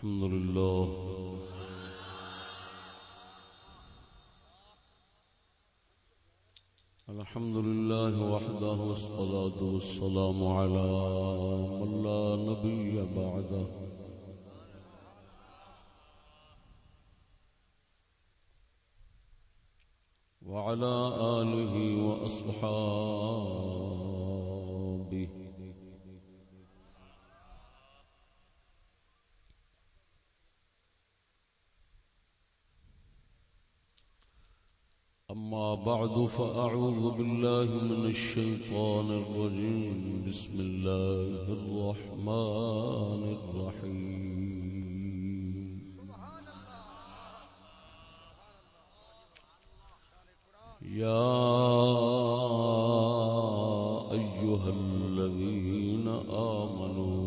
الحمد لله. الحمد لله وحده والصلاة والسلام على من لا نبي بعده. وعلى آله وأصحابه أما بعد فأعوذ بالله من الشيطان الرجيم. بسم الله الرحمن الرحيم. يا أيها الذين آمنوا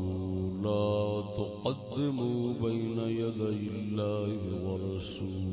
لا تقدموا بين يدي الله ورسوله.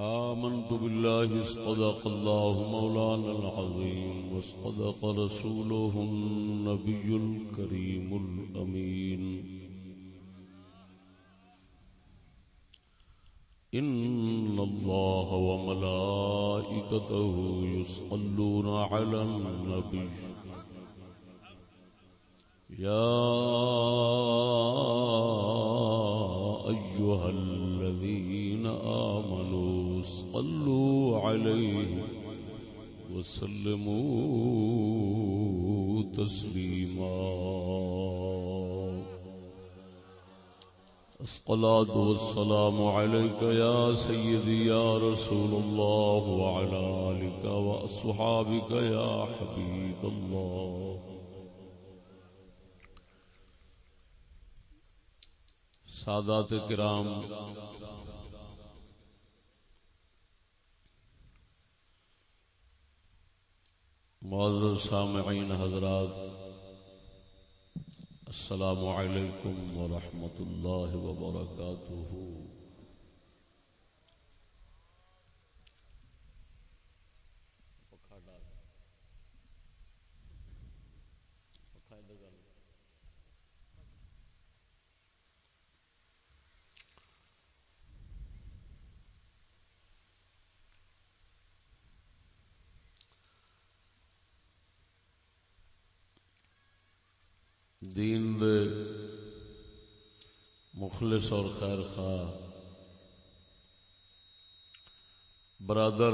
آمنت بالله اصطدق الله مولانا العظيم واصطدق رسوله النبي الكريم الأمين. إن الله وملائكته يصلون على النبي. يا أيها صلوا عليه وسلموا تسليما الصلاة والسلام عليك يا سيدي يا رسول الله وعلى آلك وأصحابك يا حبيب الله. سادات کرام معذر سامعین حضرات السلام علیکم ورحمۃ اللہ وبرکاتہ۔ دین دے مخلص اور خیر خواہ۔ برادر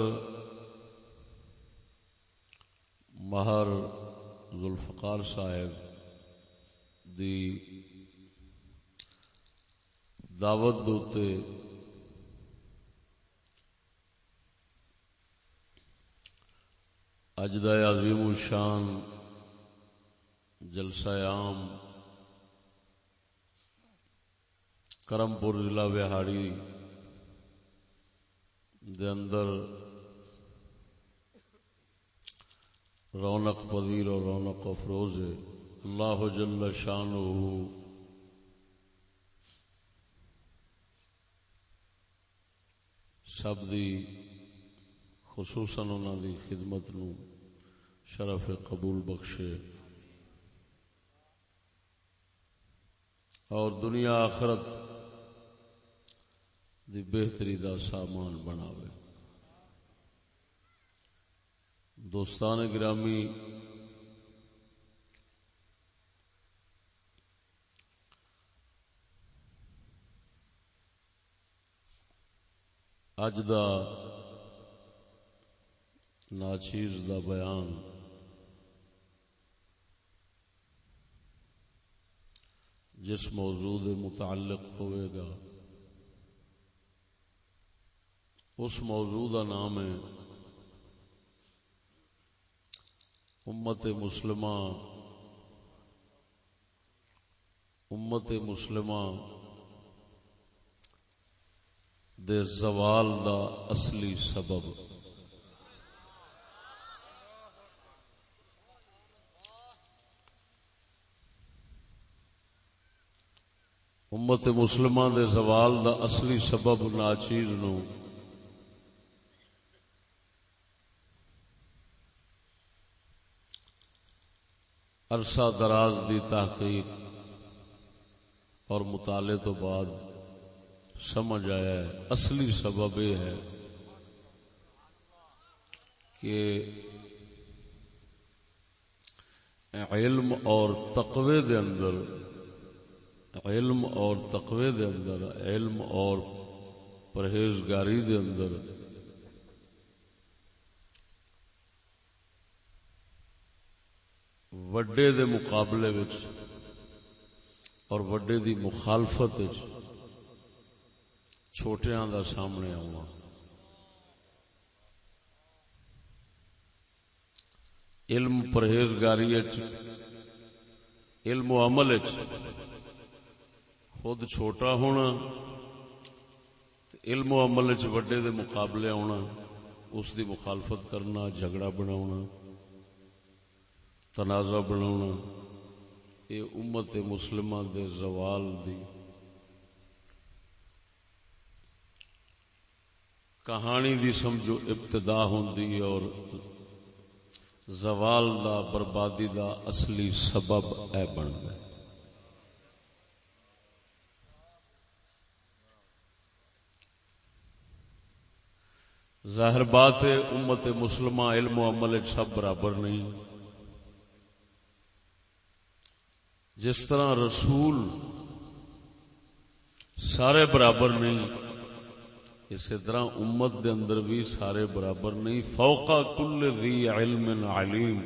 مہر ذوالفقار صاحب دی دعوت دوتے اج دا عظیم الشان جلسہ عام کرم پور ضلع بہاڑی دے اندر رونق پذیر اور رونق افروز ہے۔ اللہ جل شان سب دی، خصوصاً انہوں دی خدمت نو شرف قبول بخشے۔ اور دنیا آخرت دی بہتری دا سامان بناوے۔ دوستان گرامی، اج دا ناچیز دا بیان جس موضوع دے متعلق ہوئے گا، اس موضوع کا نام ہے امت مسلمہ امت مسلمہ دے زوال دا اصلی سبب۔ امت مسلمان دے زوال دا اصلی سبب ناچیز نو۔ عرصہ دراز دی تحقیق اور مطالعے تو بعد سمجھ آیا ہے، اصلی سبب یہ ہے کہ علم اور تقوی دے اندر علم اور تقوی دے اندر، علم اور پرہیزگاری دے اندر۔ وڈے دے مقابلے وچ اور وڈے دی مخالفت وچ چھوٹیاں دا سامنے آنا علم پرہیزگاری علم و عمل خود چھوٹا ہونا، علم و عمل چ وڈے دے مقابلے آنا اس دی مخالفت کرنا، جھگڑا بنا تنازع بنا یہ امت مسلمہ دے زوال دی۔ کہانی دی سمجھو ابتدا ہوں اور زوال دا، بربادی دا اصلی سبب اے بن گئے ظاہر بات ہے، امت مسلمہ علم و عمل سب برابر نہیں۔ جس طرح رسول سارے برابر نہیں، اسی طرح امت دے اندر بھی سارے برابر نہیں۔ فوقا کل ذی علم علیم۔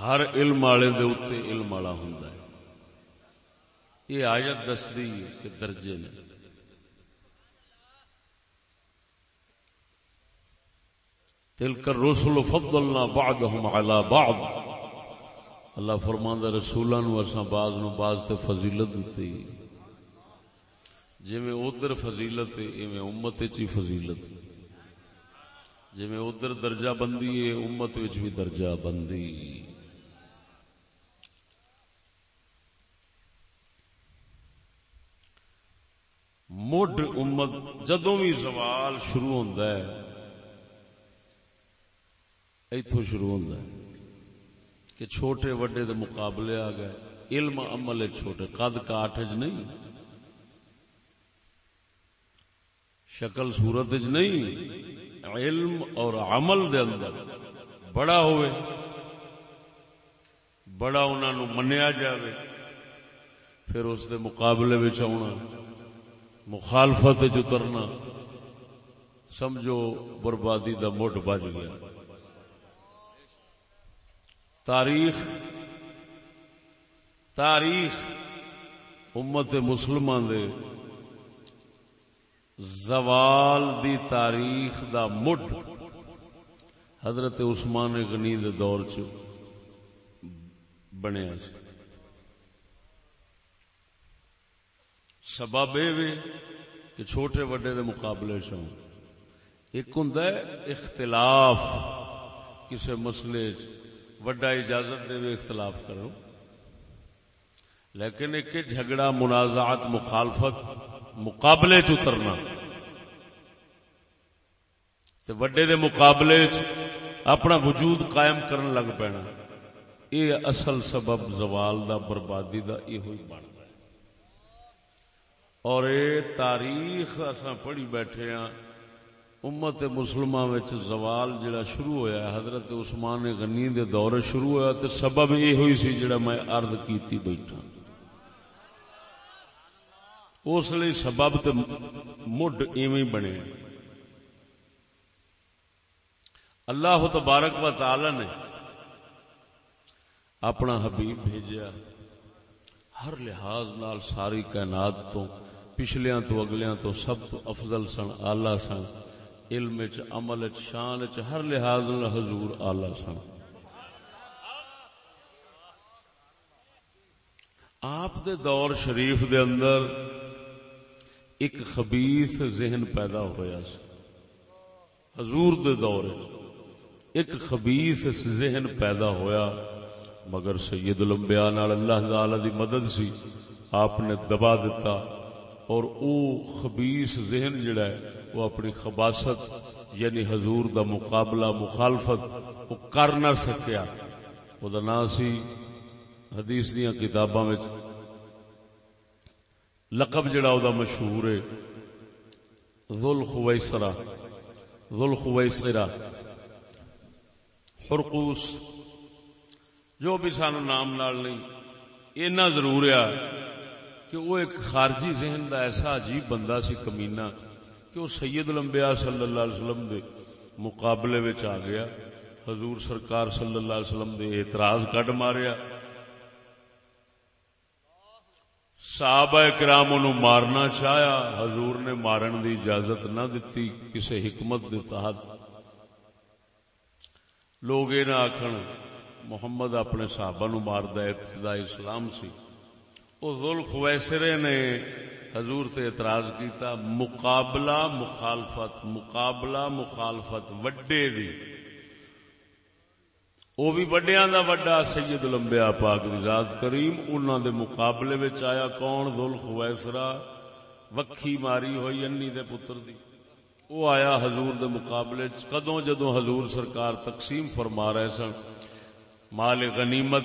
ہر علم والے دے علم والا ہوں یہ آیت دس دی کہ درجے نے تل کر رسول فضلنا بعضهم على بعض۔ اللہ فرماندا رسولاں نو اساں بعض نو بعض تے فضیلت دتی۔ جویں ادھر فضیلت ہے ایویں امت وچ ہی فضیلت۔ جویں ادھر درجہ بندی ہے، امت وچ بھی درجہ بندی۔ مڈ امت جدو بھی سوال شروع ہوتا ہے اتو شروع ہوتا ہے کہ چھوٹے وڈے دے مقابلے آ گئے۔ علم عمل چھوٹے، قد کاٹ نہیں۔ شکل صورت نہیں۔ علم اور عمل دے اندر بڑا ہوئے، بڑا انہوں منیا جاوے، پھر اس دے مقابلے آنا مخالفت اترنا، سمجھو بربادی دا مٹ بج گیا۔ تاریخ تاریخ امت مسلمان دے زوال دی تاریخ دا مڈ حضرت عثمان غنی دے دور چ بنیا سی۔ سبب یہ کہ چھوٹے وڈے دے مقابلے چ ایک ہوں اختلاف کسی مسئلے وڈا اجازت دے اختلاف کرو۔ لیکن ایک جھگڑا منازعات مخالفت، مقابلے چترنا وڈے دے مقابلے چ اپنا وجود قائم کرن لگ پینا۔ یہ اصل سبب زوال دا، بربادی دا یہ ہوئی بن۔ اور اے تاریخ اساں پڑھی بیٹھے ہاں امت مسلمہ وچ زوال جڑا شروع ہویا ہے، حضرت عثمان غنی دے دور شروع ہویا تے سبب یہ ہوئی سی جڑا میں عرض کیتی بیٹھا۔ اس لیے سبب تے مڈ ایویں بنے۔ اللہ تبارک و تعالی نے اپنا حبیب بھیجیا، ہر لحاظ نال ساری کائنات تو پچھلیاں تو اگلیاں تو سب تو افضل سن آلہ سن علم عمل شان ہر لحاظ حضور آلہ سن آپ دے دور شریف دے اندر ایک خبیث ذہن پیدا ہویا سی حضور دے دور ایک خبیث ذہن پیدا ہویا مگر سید الانبیاء نال اللہ تعالی دی مدد سی آپ نے دبا دیتا اور او خبیث ذہن جڑا ہے، وہ اپنی خباست یعنی حضور دا مقابلہ، مخالفت، وہ کر نہ سکیا۔ وہ دا نام سی حدیث دیاں کتاباں لقب جڑا او دا مشہور ہے ذل خویسرہ ذل خویسرہ حرقوس۔ جو بھی سانو نام نال نہیں، اینا ضرور ہے۔ کہ وہ ایک خارجی ذہن دا ایسا عجیب بندہ سی کمینہ کہ وہ سید الانبیاء صلی اللہ علیہ وسلم دے مقابلے وچ آ گیا۔ حضور سرکار صلی اللہ علیہ وسلم دے اعتراض کڈ ماریا۔ صحابہ کرام انہوں مارنا چاہیا، حضور نے مارن دی اجازت نہ دیتی کسی حکمت دے تحت۔ لوگ یہ نہ آخر محمد اپنے صحابہ نو مارد ابتدا اسلام سی۔ او ذل خویسرے نے حضور تے اعتراض کیتا، مقابلہ مخالفت مقابلہ مخالفت وڈے دی۔ وہ بھی وڈیا دا وڈا سید لمبیا پاک ذات کریم انہوں دے مقابلے وچ آیا کون؟ ذل خویسرا وکھی ماری ہوئی انی دے پتر دی۔ وہ آیا حضور دے مقابلے کدوں؟ جدوں حضور سرکار تقسیم فرما رہے سن، مال غنیمت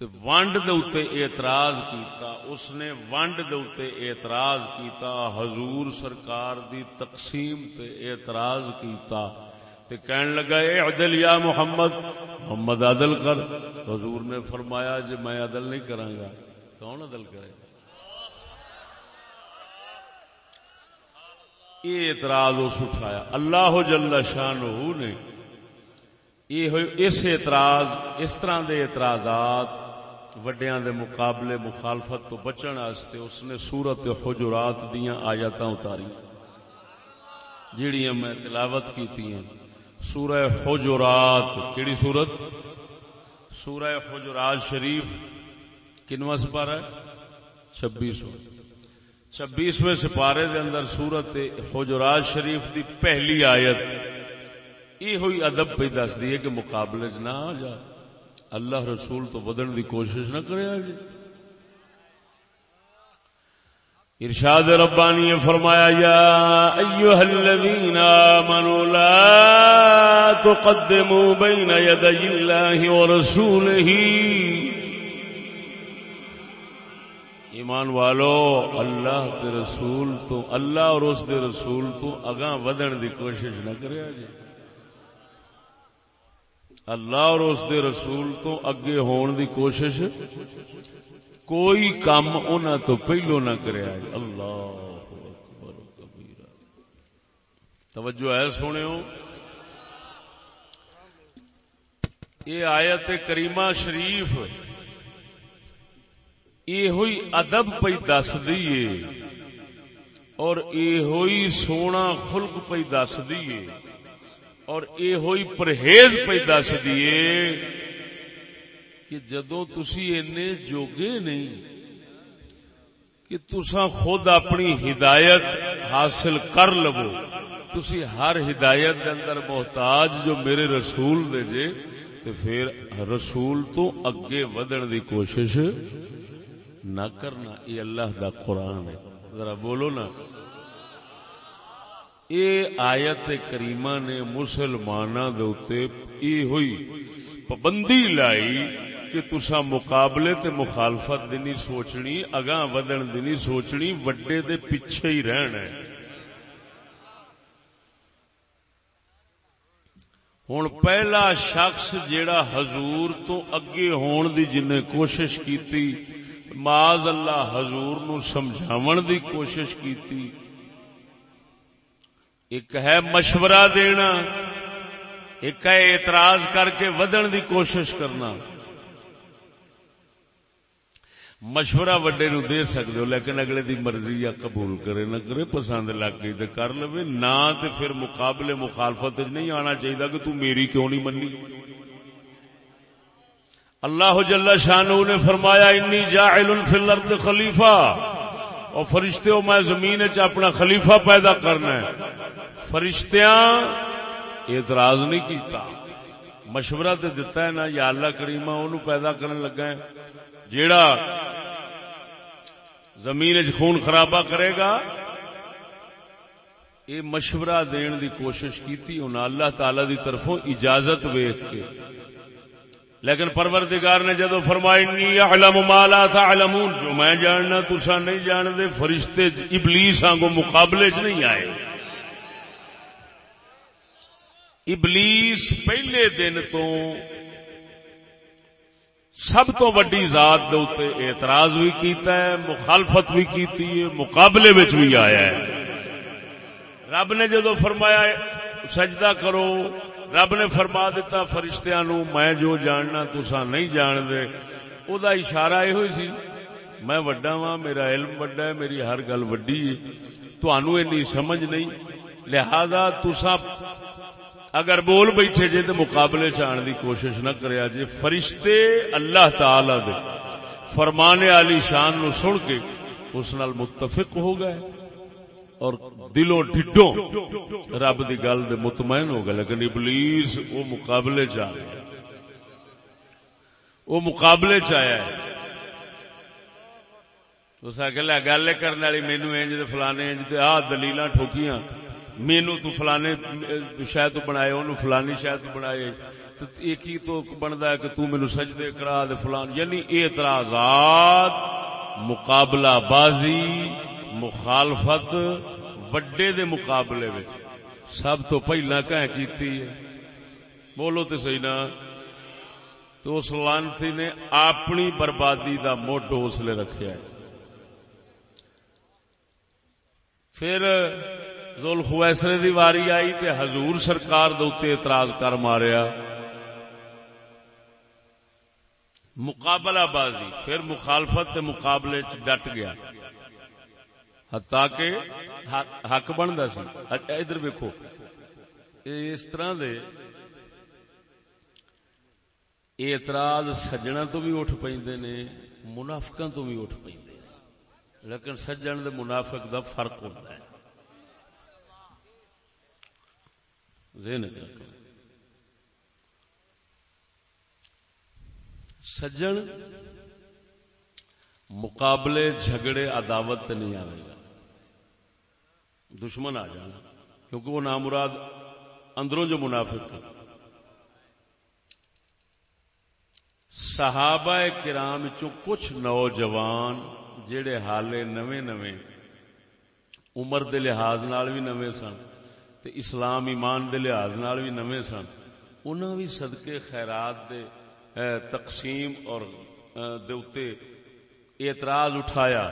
ونڈ دے اعتراض کیتا، اس نے ونڈ دے اعتراض کیتا، حضور سرکار دی تقسیم تے اعتراض کیتا تے کہن لگا، اے عدل یا محمد محمد عدل کر۔ حضور نے فرمایا جی میں عدل نہیں کراں گا۔ کون عدل کرے؟ یہ اعتراض اس اٹھایا۔ اللہ جل شان نے یہ اس اعتراض، اس طرح دے اعتراضات وڈیاں دے مقابلے مخالفت تو بچن واسطے اس نے سورت حجرات دیاں آیاتاں اتاری۔ جیڑیاں میں تلاوت کی ہیں۔ سورہ حجرات، کیڑی سورت؟ سورہ حجرات شریف کنواں سپارہ ہے؟ چھبیسواں۔ چھبیسویں سپارے دے اندر سورت حجرات شریف دی پہلی آیت۔ یہ ہوئی ادب پہ دس دی کہ مقابلے چ نہ آ جا۔ اللہ رسول تو بدن دی کوشش نہ کرے آج ارشاد ربانی فرمایا، یا ایوہ الذین آمنوا لا تقدموا بین یدی اللہ ورسولہ ایمان والو، اللہ کے رسول تو، اللہ اور اس دے رسول تو اگاں ودن دی کوشش نہ کرے آج اللہ اور اس دے رسول تو اگے ہون دی کوشش کوئی کام انہوں تو پہلو نہ کرے اللہ توجہ ہے سونے یہ آیت کریمہ شریف یہ ہوئی ادب پہ دس دیے اور یہ ہوئی سونا خلق پہ دس دیے اور یہ ہوئی پرہیز پہ دس دیے کہ جدو تسی اینے جوگے نہیں، کہ تسا خود اپنی ہدایت حاصل کر لو تسی ہر ہدایت دے اندر محتاج جو میرے رسول دے جے تو پھر رسول تو اگے ودن دی کوشش نہ کرنا، یہ اللہ دا قرآن ہے۔ ذرا بولو نا۔ یہ آیت کریمہ نے مسلمانہ دے یہ ہوئی پابندی لائی کہ تسا مقابلے تے مخالفت دی نہیں سوچنی، اگاں ودن دی نہیں سوچنی، وڈے دے پیچھے ہی رہنا ہے۔ ہوں پہلا شخص جیڑا حضور تو اگے ہون دی جن کوشش کیتی، معاذ اللہ حضور نو سمجھاون دی کوشش کیتی۔ ایک ہے مشورہ دینا، ایک ہے اعتراض کر کے ودن دی کوشش کرنا۔ مشورہ وڈے نو دے سکتے ہو، لیکن اگلے دی مرضی یا قبول کرے، نہ کرے پسند لگ گئی تو کر لو نہ تے پھر مقابلے مخالفت نہیں آنا چاہیے کہ تو میری کیوں نہیں منی اللہ جل شانو نے فرمایا، انی جاعل فی الارض خلیفہ اور فرشتے ہو میں زمین چ اپنا خلیفہ پیدا کرنا ہے۔ فرشتیاں اعتراض نہیں کیتا۔ مشورہ تے دتا ہے نا، یا اللہ کریمہ اونوں پیدا کرن لگا ہے۔ جیڑا زمین چ خون خرابہ کرے گا یہ مشورہ دین دی کوشش کیتی، انہاں اللہ تعالی دی طرفوں اجازت ویکھ کے۔ لیکن پروردگار نے جدو فرمائی نی اعلم ما لا تعلمون، جو میں جاننا تسا نہیں جان دے فرشتے ابلیس آنگو مقابلے چ نہیں آئے۔ ابلیس پہلے دن تو سب تو وڈی ذات دے اوتے اعتراض بھی کیتا ہے، مخالفت بھی کیتی ہے، مقابلے وچ بھی آیا ہے۔ رب نے جدو فرمایا، سجدہ کرو رب نے فرما دیتا فرشتیاں نو، میں جو جاننا تسا نہیں جان دے او دا اشارہ یہ ہوئی سی، میں وڈا وا میرا علم وڈا ہے، میری ہر گل وڈی ہے تانوں اینی سمجھ نہیں، لہذا تسا اگر بول بیٹھے جے تے مقابلے چان دی کوشش نہ کریا جے، فرشتے اللہ تعالی دے فرمانے علی شان نو سن کے اس نال متفق ہو گئے۔ اور دلوں ڈڈوں رب دی گل دے مطمئن ہو گئے، لیکن ابلیس وہ مقابلے چ وہ مقابلے چ آیا۔ ہے اس گل گل کرنے والی مینو انج فلانے انج آ دلیل ٹھوکیاں۔ مینو تو فلانے، شاید بنائے انہوں فلانی شاید بنائے۔ ایک ہی تو بنتا ہے کہ تو مینو سجدے کرا دے فلان یعنی اعتراضات، مقابلہ بازی۔ مخالفت وڈے دے مقابلے میں سب تو پہلا کہ کیتی ہے۔ بولو تو صحیح نا۔ تو اس لانتی نے اپنی بربادی دا موٹو اس لیے رکھا پھر زول خویسرے دی واری آئی تے حضور سرکار دے اعتراض کر ماریا۔ مقابلہ بازی، پھر مخالفت تے مقابلے چ ڈٹ گیا۔ ہتا کہ حق بنتا سی۔ ادھر ویکو اس طرح دے اعتراض سجنا تو بھی اٹھ پہ منافق تو بھی اٹھ پہ لیکن سجن دے منافق دا فرق ہوتا ہے۔ سجن مقابلے جھگڑے عداوت نہیں آئے گا دشمن آ جانا، کیونکہ وہ نامراد اندروں جو منافق تھا صحابہ کرام کچھ نوجوان جڑے حالے نوے نوے عمر دے لحاظ نال بھی نوے سن تے اسلام ایمان دے لحاظ نال بھی نوے سن، انہاں بھی صدقے خیرات دے تقسیم اور دے اعتراض اٹھایا۔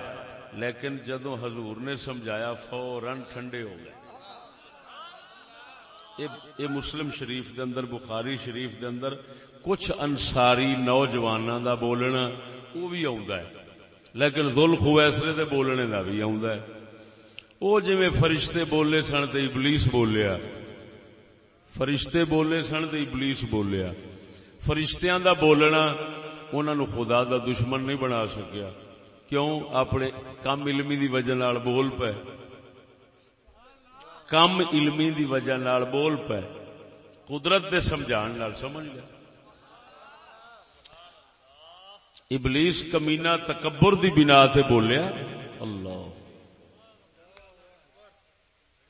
لیکن جدو حضور نے سمجھایا فورن ٹھنڈے ہو گئے۔ یہ مسلم شریف دے اندر، بخاری شریف دے اندر کچھ انساری نوجوانوں دا بولنا وہ بھی ہے۔ لیکن دل خویسرے دے بولنے دا بھی ہے۔ وہ جی فرشتے بولے سن تو ابلیس بولیا۔ فرشتے بولے سن تو ابلیس بولیا۔ فرشتیاں دا بولنا انہوں خدا دا دشمن نہیں بنا سکیا۔ کیوں اپنے کم علمی دی وجہ نال بول پے؟ کم علمی دی وجہ نال بول پے۔ قدرت دے سمجھان نال سمجھ گیا ابلیس کمینا تکبر دی بنا تے بولیا۔ اللہ۔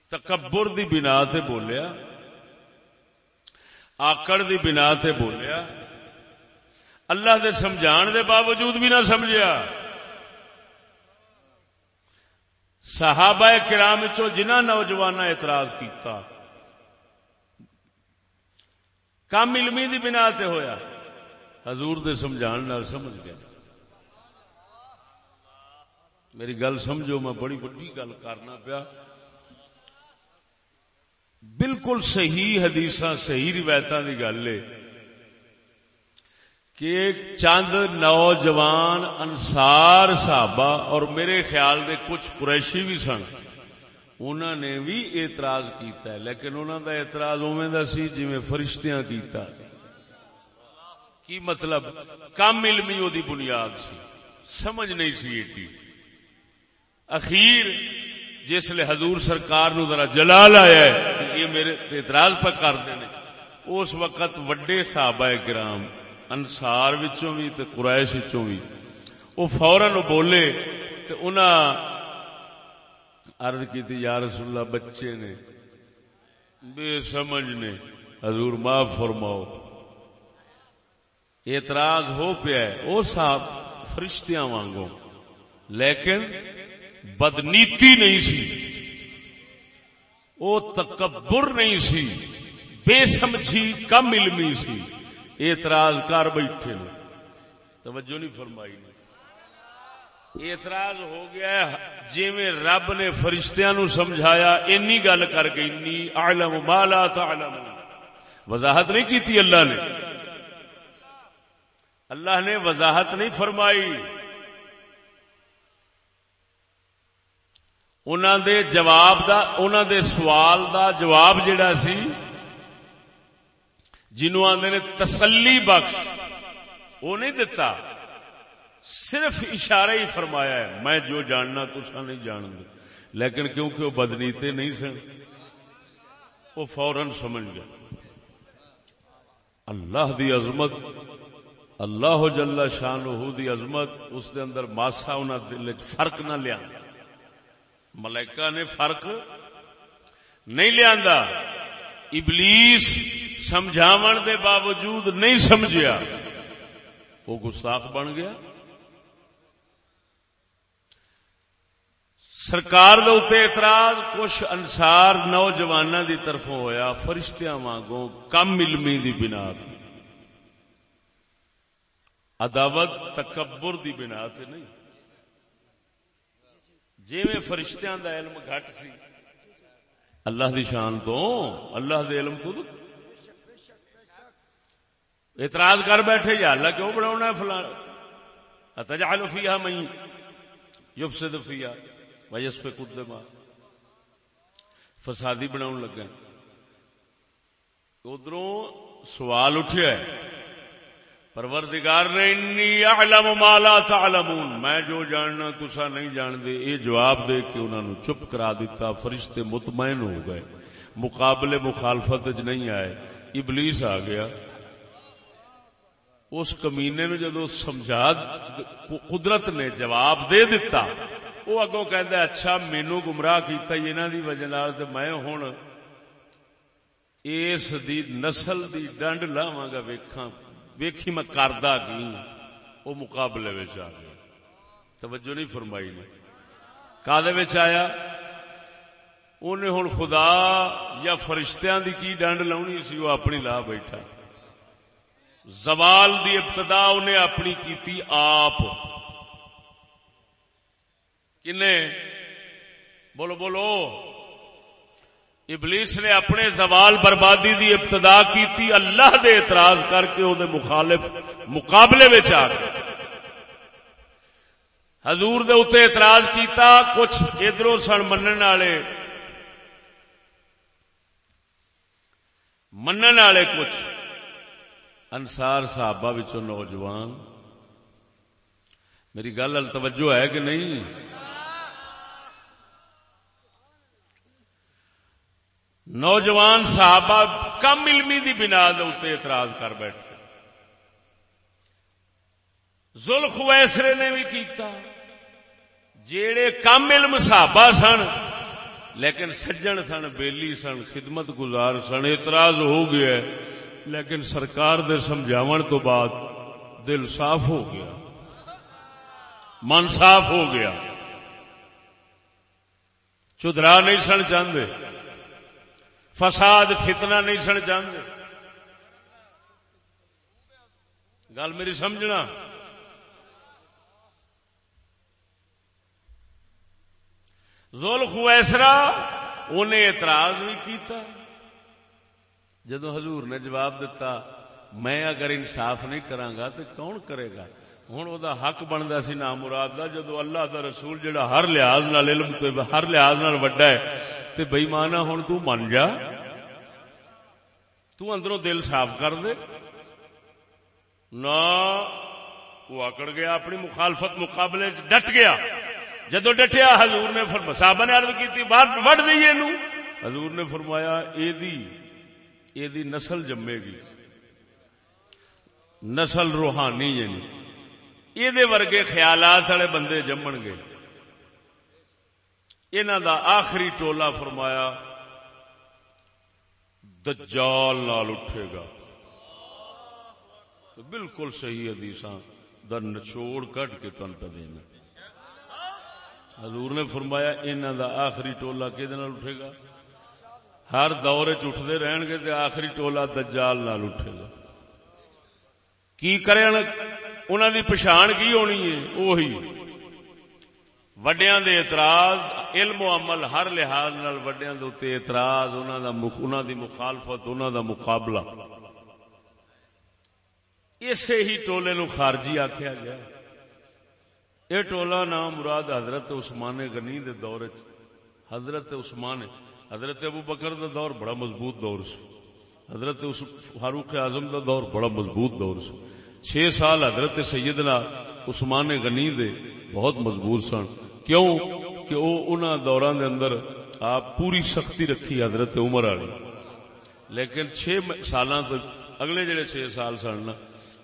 تکبر دی بنا تے بولیا۔ آکڑ دی بنا تے بولیا۔ اللہ دے سمجھان دے باوجود بھی نہ سمجھیا۔ صحابہ کرام چو جنہ نوجوان اعتراض کیتا۔ کم علمی دی بنا تے ہویا۔ حضور دے سمجھان نال سمجھ گیا۔ میری گل سمجھو، میں بڑی بڑی گل کرنا پیا۔ بالکل صحیح حدیث صحیح روایت کی گل ہے۔ کہ چند نوجوان انسار صحابہ اور میرے خیال دے کچھ قریشی بھی سن انہوں نے بھی اعتراض کیتا ہے، لیکن انہوں دا اعتراض اوے دا سی جی فرشتیاں کیتا۔ کی مطلب؟ کم علمی وہ بنیاد سی۔ سمجھ نہیں سی ایڈی۔ اخیر جس لیے حضور سرکار نو ذرا جلال آیا ہے کہ یہ میرے اعتراض پر کر دینے، اس وقت وڈے صحابہ گرام انسار وچوں بھی تے قریش وچوں بھی وہ فورن بولے تے انہاں عرض کی تھی یا رسول اللہ بچے نے، بے سمجھ نے، حضور معاف فرماؤ۔ اعتراض ہو پیا ہے وہ صاحب فرشتیاں وانگو لیکن بدنیتی نہیں سی۔ وہ تکبر نہیں سی، بے سمجھی کم علمی سی۔ اعتراض کر بیٹھے نے۔ توجہ نہیں فرمائی نے۔ اعتراض ہو گیا جی میں رب نے فرشتیاں نو سمجھایا، اینی گل کر کے انی اعلم ما لا تعلم۔ وضاحت نہیں کی تھی اللہ نے۔ اللہ نے وضاحت نہیں فرمائی۔ انہوں دے جواب دا انہوں دے سوال دا جواب جڑا سی جنہوں آدھے نے تسلی بخش، وہ نہیں دتا، صرف اشارہ ہی فرمایا ہے، میں جو جاننا تو نہیں جان دے۔ لیکن کیونکہ وہ بدنیتے نہیں سن، وہ فورن سمجھ گئے۔ اللہ دی عظمت، اللہ جل شان دی عظمت، اس دے اندر ماسا انہوں دل فرق نہ لیا ملائکہ نے فرق نہیں لیا ابلیس سمجھاو دے باوجود نہیں سمجھیا، وہ گستاخ بن گیا۔ سرکار دے اعتراض، کچھ انسار نوجوان دی طرف ہویا، فرشتیاں وانگوں کم علمی دی بنا عداوت، تکبر دی بنا تے نہیں۔ جی میں فرشتیاں دا علم گھٹ سی، اللہ دی شان تو، اللہ دے علم تو اعتراض کر بیٹھے یا اللہ کیوں بنا فلان اتجعل فیہا من یفسد فیہا ویس پہ کد فسادی بنا لگا ادھروں سوال اٹھیا ہے۔ پروردگار نے انی اعلم ما لا تعلمون۔ میں جو جاننا تسا نہیں جان دے یہ جواب دے کے انہوں نے چپ کرا دیتا فرشتے مطمئن ہو گئے۔ مقابلے مخالفت نہیں آئے۔ ابلیس آ گیا۔ اس کمینے نے جدو سمجھا قدرت نے جواب دے دیتا وہ اگوں کہندا اچھا مینو گمراہ کیتا انہاں دی وجہ نال تے میں ہن اس دی نسل دی ڈنڈ لاواں گا ویکھاں، ویکھی میں کردا کی وہ مقابلے وچ آ گیا۔ توجہ نہیں فرمائی نے۔ کادے وچ آیا؟ انہیں ہن خدا یا فرشتیاں دی کی ڈنڈ لاونی سی وہ اپنی لا بیٹھا۔ زوال دی ابتدا انہیں اپنی کیتی آپ۔ کنے؟ بولو بولو۔ ابلیس نے اپنے زوال بربادی دی ابتدا کی تھی اللہ دے اعتراض کر کے وہ مخالف مقابلے میں آ گئے۔ حضور دے اتنے اعتراض کیتا، کچھ ادھر سن من والے۔ من والے کچھ۔ انسار صحابہ نوجوان، میری گل توجہ ہے کہ نہیں؟ نوجوان صحابہ کم علمی دی بنا اتنے اعتراض کر بیٹھے۔ ویسرے نے بھی کیتا، جیڑے کم علم صحابہ سن، لیکن سجن سن، بیلی سن، خدمت گزار سن، اعتراض ہو گیا لیکن سرکار دے سمجھاون تو بعد دل صاف ہو گیا۔ من صاف ہو گیا۔ چدرا نہیں سن چاہتے فساد، فتنہ نہیں سن چاہتے گل میری سمجھنا۔ زول خویسرا انہیں اعتراض بھی کیتا۔ جدو حضور نے جواب دیتا میں اگر انصاف نہیں کرانگا تو کون کرے گا؟ ہوں وہ حق بنتا سی نام مراد کا جدو اللہ دا رسول جڑا ہر لحاظ نال علم ہر لحاظ نال وڈا ہے، تے بئی ہوں تو من جا۔ تو اندروں دل صاف کر دے۔ نہ وہ اکڑ گیا، اپنی مخالفت مقابلے ڈٹ گیا۔ جدو ڈٹیا، حضور نے فرمایا صحابہ نے عرض کی بات وڈ دئیے حضور نے فرمایا، اے دی دی نسل جمے گی۔ نسل روحانی یعنی۔ اے دے ورگے خیالات والے بندے جمن گے۔ انہاں دا آخری ٹولا فرمایا، دجال نال اٹھے گا۔ بالکل صحیح حدیث ہاں۔ در نچوڑ کٹ کے تن پہ دینا حضور نے فرمایا انہوں دا آخری ٹولا کہ اٹھے گا؟ ہر دور چٹتے رہن گے تو آخری ٹولا دجال نال اٹھے گا۔ کی کرے انہوں دی پچھان کی ہونی ہے؟ وہی وڈیاں دے اعتراض، علم و عمل ہر لحاظ نال وڈیاں دے اعتراض انہوں دا انہوں دی مخالفت انہوں دا مقابلہ۔ اسے ہی ٹولے نو خارجی آخیا گیا۔ یہ ٹولا نام مراد حضرت عثمان غنی دے دور حضرت عثمان حضرت ابو بکر دا دور بڑا مضبوط دور سی۔ حضرت فاروق اعظم دا دور بڑا مضبوط دور سی۔ چھ سال حضرت سیدنا عثمان غنی دے بہت مضبوط سن۔ کیوں کہ وہ انہوں دوران دے اندر آپ پوری سختی رکھی حضرت عمر والی لیکن چھ سالاں تو اگلے جڑے چھ سال سن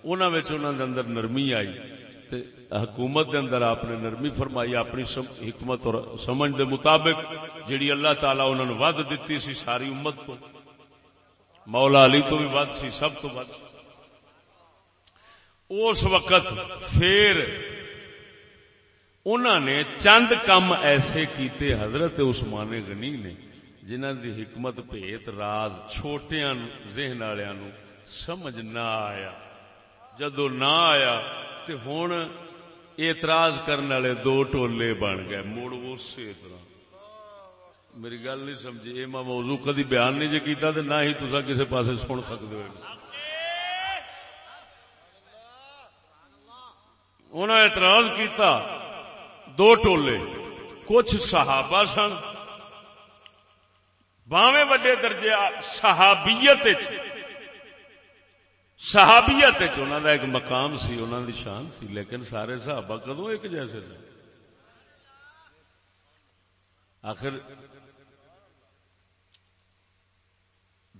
انہوں اندر نرمی آئی۔ تے حکومت دے اندر آپ نے نرمی فرمائی، اپنی حکمت اور سمجھ دے مطابق جڑی اللہ تعالی انہوں نے ود دیتی سی ساری امت تو۔ مولا علی تو بھی ود سی، سب تو ود اس وقت پھر انہوں نے چند کم ایسے کیتے، حضرت عثمان غنی نے جنہ دی حکمت پیت راز چھوٹیاں ذہن والوں سمجھ نہ آیا۔ جدو نہ آیا تو ہوں اعتراض کرنے والے دو ٹولے بن گئے۔ مڑ اسی طرح میری گل نہیں سمجھی۔ یہ میں موضوع کدی بیان نہیں جی کیتا تو نہ ہی تصا کسی پاس سن سکتے ہو۔ انہوں نے اعتراض کیتا۔ دو ٹولے۔ کچھ صحابہ سن۔ باویں وڈے درجے صحابیت صحابیت انہوں کا ایک مقام سی انہوں دی شان سی، لیکن سارے صحابہ کدو ایک جیسے تھے آخر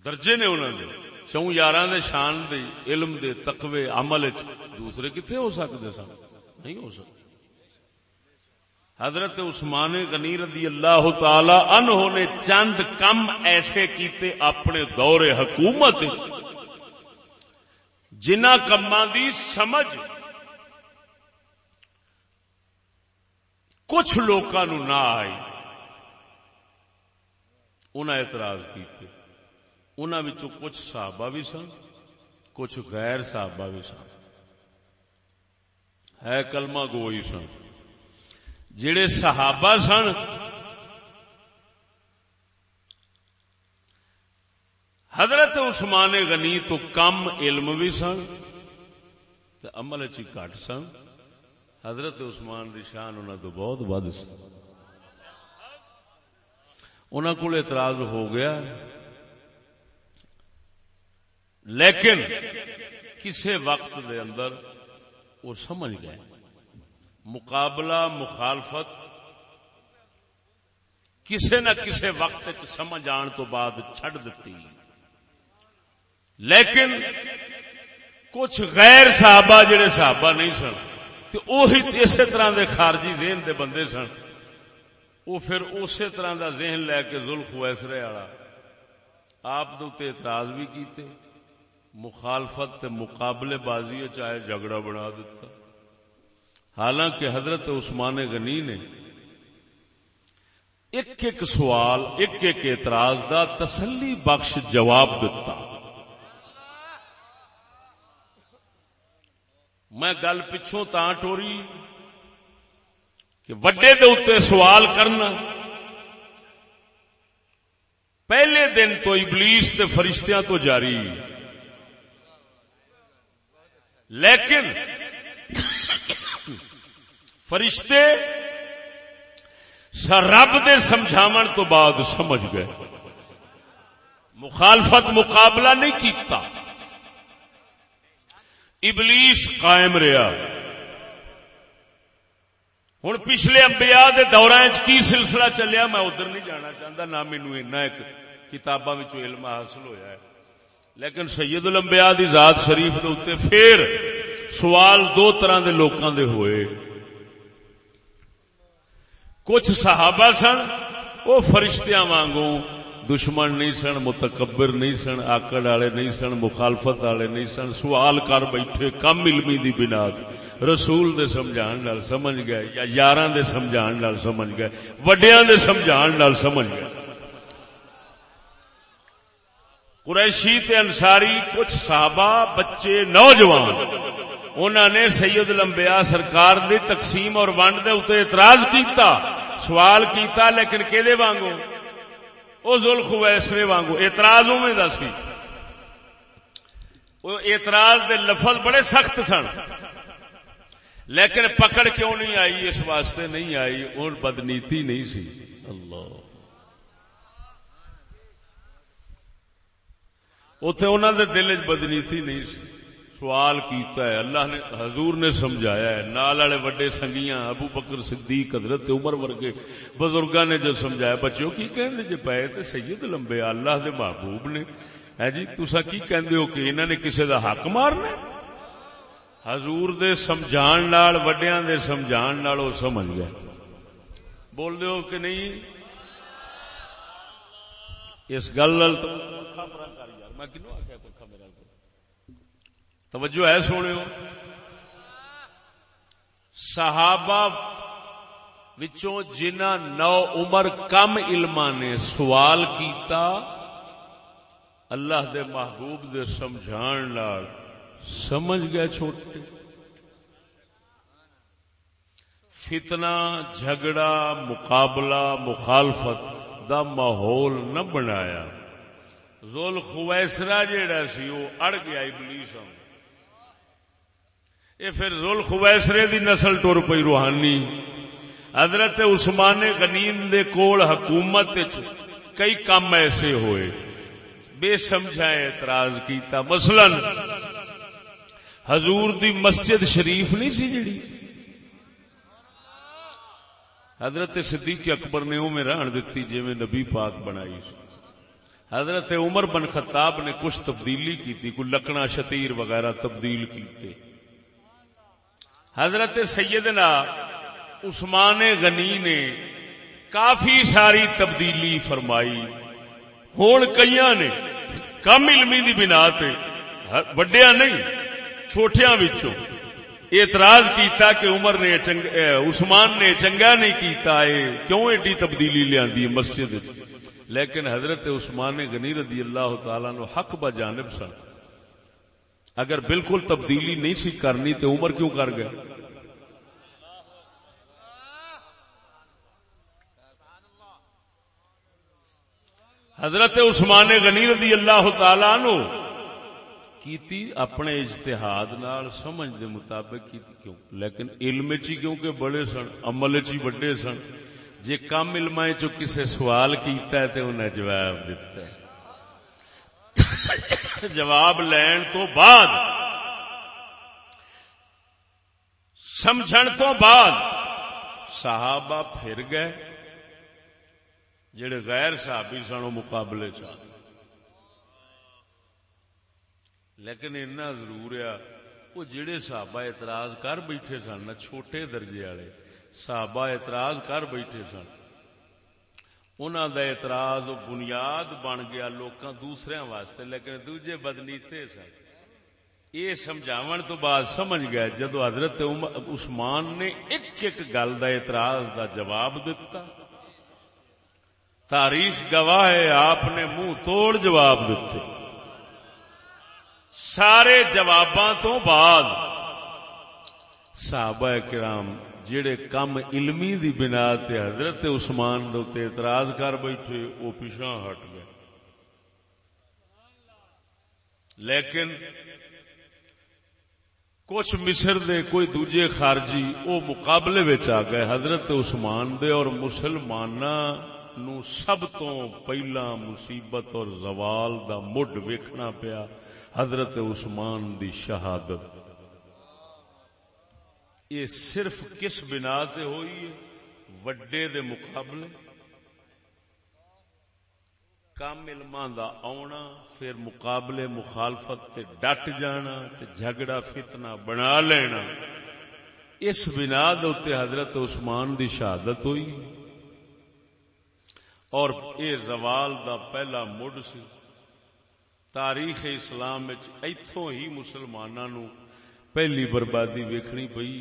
درجے نے انہوں نے چون یار دے شان دے، علم دے، تقوی، عمل دوسرے کتنے ہو سکتے سن؟ نہیں ہو سکتے حضرت عثمان غنی رضی اللہ تعالی عنہ نے چند کم ایسے کیتے اپنے دور حکومت جنہ کما دی سمجھ۔ کچھ لوگوں نہ آئی۔ انہیں اعتراض کیتے۔ انہوں کچھ صحابہ بھی سن، کچھ غیر صحابہ بھی سن۔ ہے کلمہ گوئی سن۔ جڑے صحابہ سن حضرت عثمان غنی تو کم علم بھی سن عمل چی کٹ سن۔ حضرت عثمان دی شان انہوں تو بہت ود سن۔ انہوں کو اعتراض ہو گیا۔ لیکن کسی وقت دے اندر وہ سمجھ گئے۔ مقابلہ، مخالفت کسی نہ کسی وقت سمجھ آن تو بعد چھڑ دیتی لیکن کچھ غیر صحابہ جڑے صحابہ نہیں سن تو وہی اسی طرح دے خارجی ذہن دے بندے سن۔ وہ پھر اسی طرح دا ذہن لے کے زلف ویسرے والا۔ آپ اعتراض بھی کیتے، مخالفت تے مقابلے بازی چاہے جھگڑا بنا دیتا حالانکہ حضرت عثمان غنی نے ایک ایک سوال، ایک ایک اعتراض دا تسلی بخش جواب دیتا میں گل پچھوں تا ٹوری کہ وڈے دے اتنے سوال کرنا۔ پہلے دن تو ابلیس تے فرشتیاں تو جاری۔ لیکن فرشتے رب دے سمجھاون تو بعد سمجھ گئے۔ مخالفت مقابلہ نہیں کیتا۔ ابلیس قائم رہا۔ ہوں پچھلے امبیا کے دوران کی سلسلہ چلیا؟ میں ادھر نہیں جانا چاہتا نہ مینو ایک کتاباں علم حاصل ہویا ہے۔ لیکن سید الانبیاء دی ذات شریف دے اتنے پھر سوال دو طرح دے لوکاں دے ہوئے۔ کچھ صحابہ سن وہ فرشتیاں وانگوں دشمن نہیں سن، متکبر نہیں سن، آکڑ والے نہیں سن، مخالفت والے نہیں سن، سوال کر بیٹھے، کم علمی دی بنا رسول دے سمجھان نال سمجھ گئے، یا یاراں دے سمجھان نال سمجھ گئے، وڈیاں دے سمجھان نال سمجھ گئے۔ قریشی تے انصاری کچھ صحابہ، بچے، نوجوان انہوں نے سید لمبیا سرکار دی تقسیم اور ونڈ دے اتنے اعتراض کیتا، سوال کیتا، لیکن کہ وانگو وہ زلخ ویسے وانگو، اعتراض میں دس وہ اعتراض دے لفظ بڑے سخت سن۔ لیکن پکڑ کیوں نہیں آئی؟ اس واسطے نہیں آئی۔ اور بدنیتی نہیں سی۔ اللہ۔ اتے انہوں دے دل چ بدنیتی نہیں سی۔ سوال کیتا ہے، اللہ نے، حضور نے سمجھایا ہے، نال والے وڈے سنگیاں، ابو بکر صدیق، حضرت عمر ورگے بزرگاں نے جو سمجھایا بچوں کی کہندے جے پے تے سید لمبے اللہ دے محبوب نے؟ ہے جی تسا کی کہندے ہو کہ انہاں نے کسے دا حق مارنا حضور دے سمجھان نال، وڈیاں دے سمجھان نال او سمجھ گئے۔ بول دے ہو کہ نہیں؟ اس گل نال تو میں کنو آکھیا توجہ ہے سونے صحابہ وچوں جنہ نو عمر کم علم نے سوال کیتا، اللہ دے محبوب دے سمجھان لال سمجھ گئے چھوٹے۔ فتنہ، جھگڑا، مقابلہ، مخالفت دا ماحول نہ بنایا۔ زول خویسرا جیڑا سی، وہ اڑ گیا ابلیس ہوں یہ پھر زول خویسرے دی نسل ٹر پئی روحانی۔ حضرت عثمان غنیم دے کول حکومت کئی کام ایسے ہوئے۔ بے سمجھا اعتراض کیتا۔ مثلا حضور دی مسجد شریف نہیں سی جڑی حضرت صدیق اکبر نے میں رہن دیتی جی میں نبی پاک بنائی حضرت عمر بن خطاب نے کچھ تبدیلی کی تھی کوئی لکڑا شتیر وغیرہ تبدیل کیتے۔ حضرت سیدنا عثمان غنی نے کافی ساری تبدیلی فرمائی۔ ہوں کئی نے کم علمی دی بنا تے وڈیا نہیں چھوٹیا اعتراض کیتا کہ عمر نے عثمان نے چنگا نہیں کیتا ہے کیوں ایڈی تبدیلی لیا مسجد لیکن حضرت عثمان غنی رضی اللہ تعالی نو حق بجانب سن۔ اگر بالکل تبدیلی نہیں سی کرنی تو عمر کیوں کر گئے؟ حضرت عثمان غنی رضی اللہ تعالی نو کیتی اپنے اجتہاد نال سمجھ دے مطابق کیتی کیوں؟ لیکن علم چی کیونکہ بڑے سن، عمل چی بڑے سن۔ جے کم علم چو کسے سوال کیتا ہے تے انہیں جواب دیتا ہے۔ جواب لین تو بعد۔ سمجھن تو بعد۔ صحابہ پھر گئے۔ جڑے غیر صحابی سن مقابلے چ۔ لیکن اتنا ضرور ہے، وہ جڑے صحابہ اعتراض کر بیٹھے سن چھوٹے درجے والے۔ صحابہ اعتراض کر بیٹھے سن۔ انہوں دا اعتراض و بنیاد بن گیا لوکاں دوسرے واسطے، لیکن دوجے بدنیتے سن۔ یہ سمجھاون تو بعد سمجھ گیا جدو حضرت عثمان نے ایک ایک گل دا اعتراض دا جواب دیتا تاریخ گواہ ہے، آپ نے منہ توڑ جواب دیتے سارے جواباں تو بعد صحابہ کرام جڑے کم علمی دی بنا تے حضرت عثمان دے اعتراض کر بیٹھے وہ پیچھا ہٹ گئے۔ لیکن کچھ مصر دے کوئی دوجے خارجی وہ مقابلے آ گئے، حضرت عثمان دے اور مسلمان نو سب تو پہلا مصیبت اور زوال دا مڈ ویکھنا پیا، حضرت عثمان دی شہادت۔ یہ صرف کس بنا سے ہوئی ہے؟ وڈے دے مقابلے۔ کام علم دا آنا پھر مقابلے مخالفت تے ڈٹ جانا تے جھگڑا فتنہ بنا لینا۔ اس بنا دے حضرت عثمان دی شہادت ہوئی۔ اور اے زوال دا پہلا مڈ سی۔ تاریخ اسلام اتوں ہی مسلمانوں پہلی بربادی ویکھنی پئی۔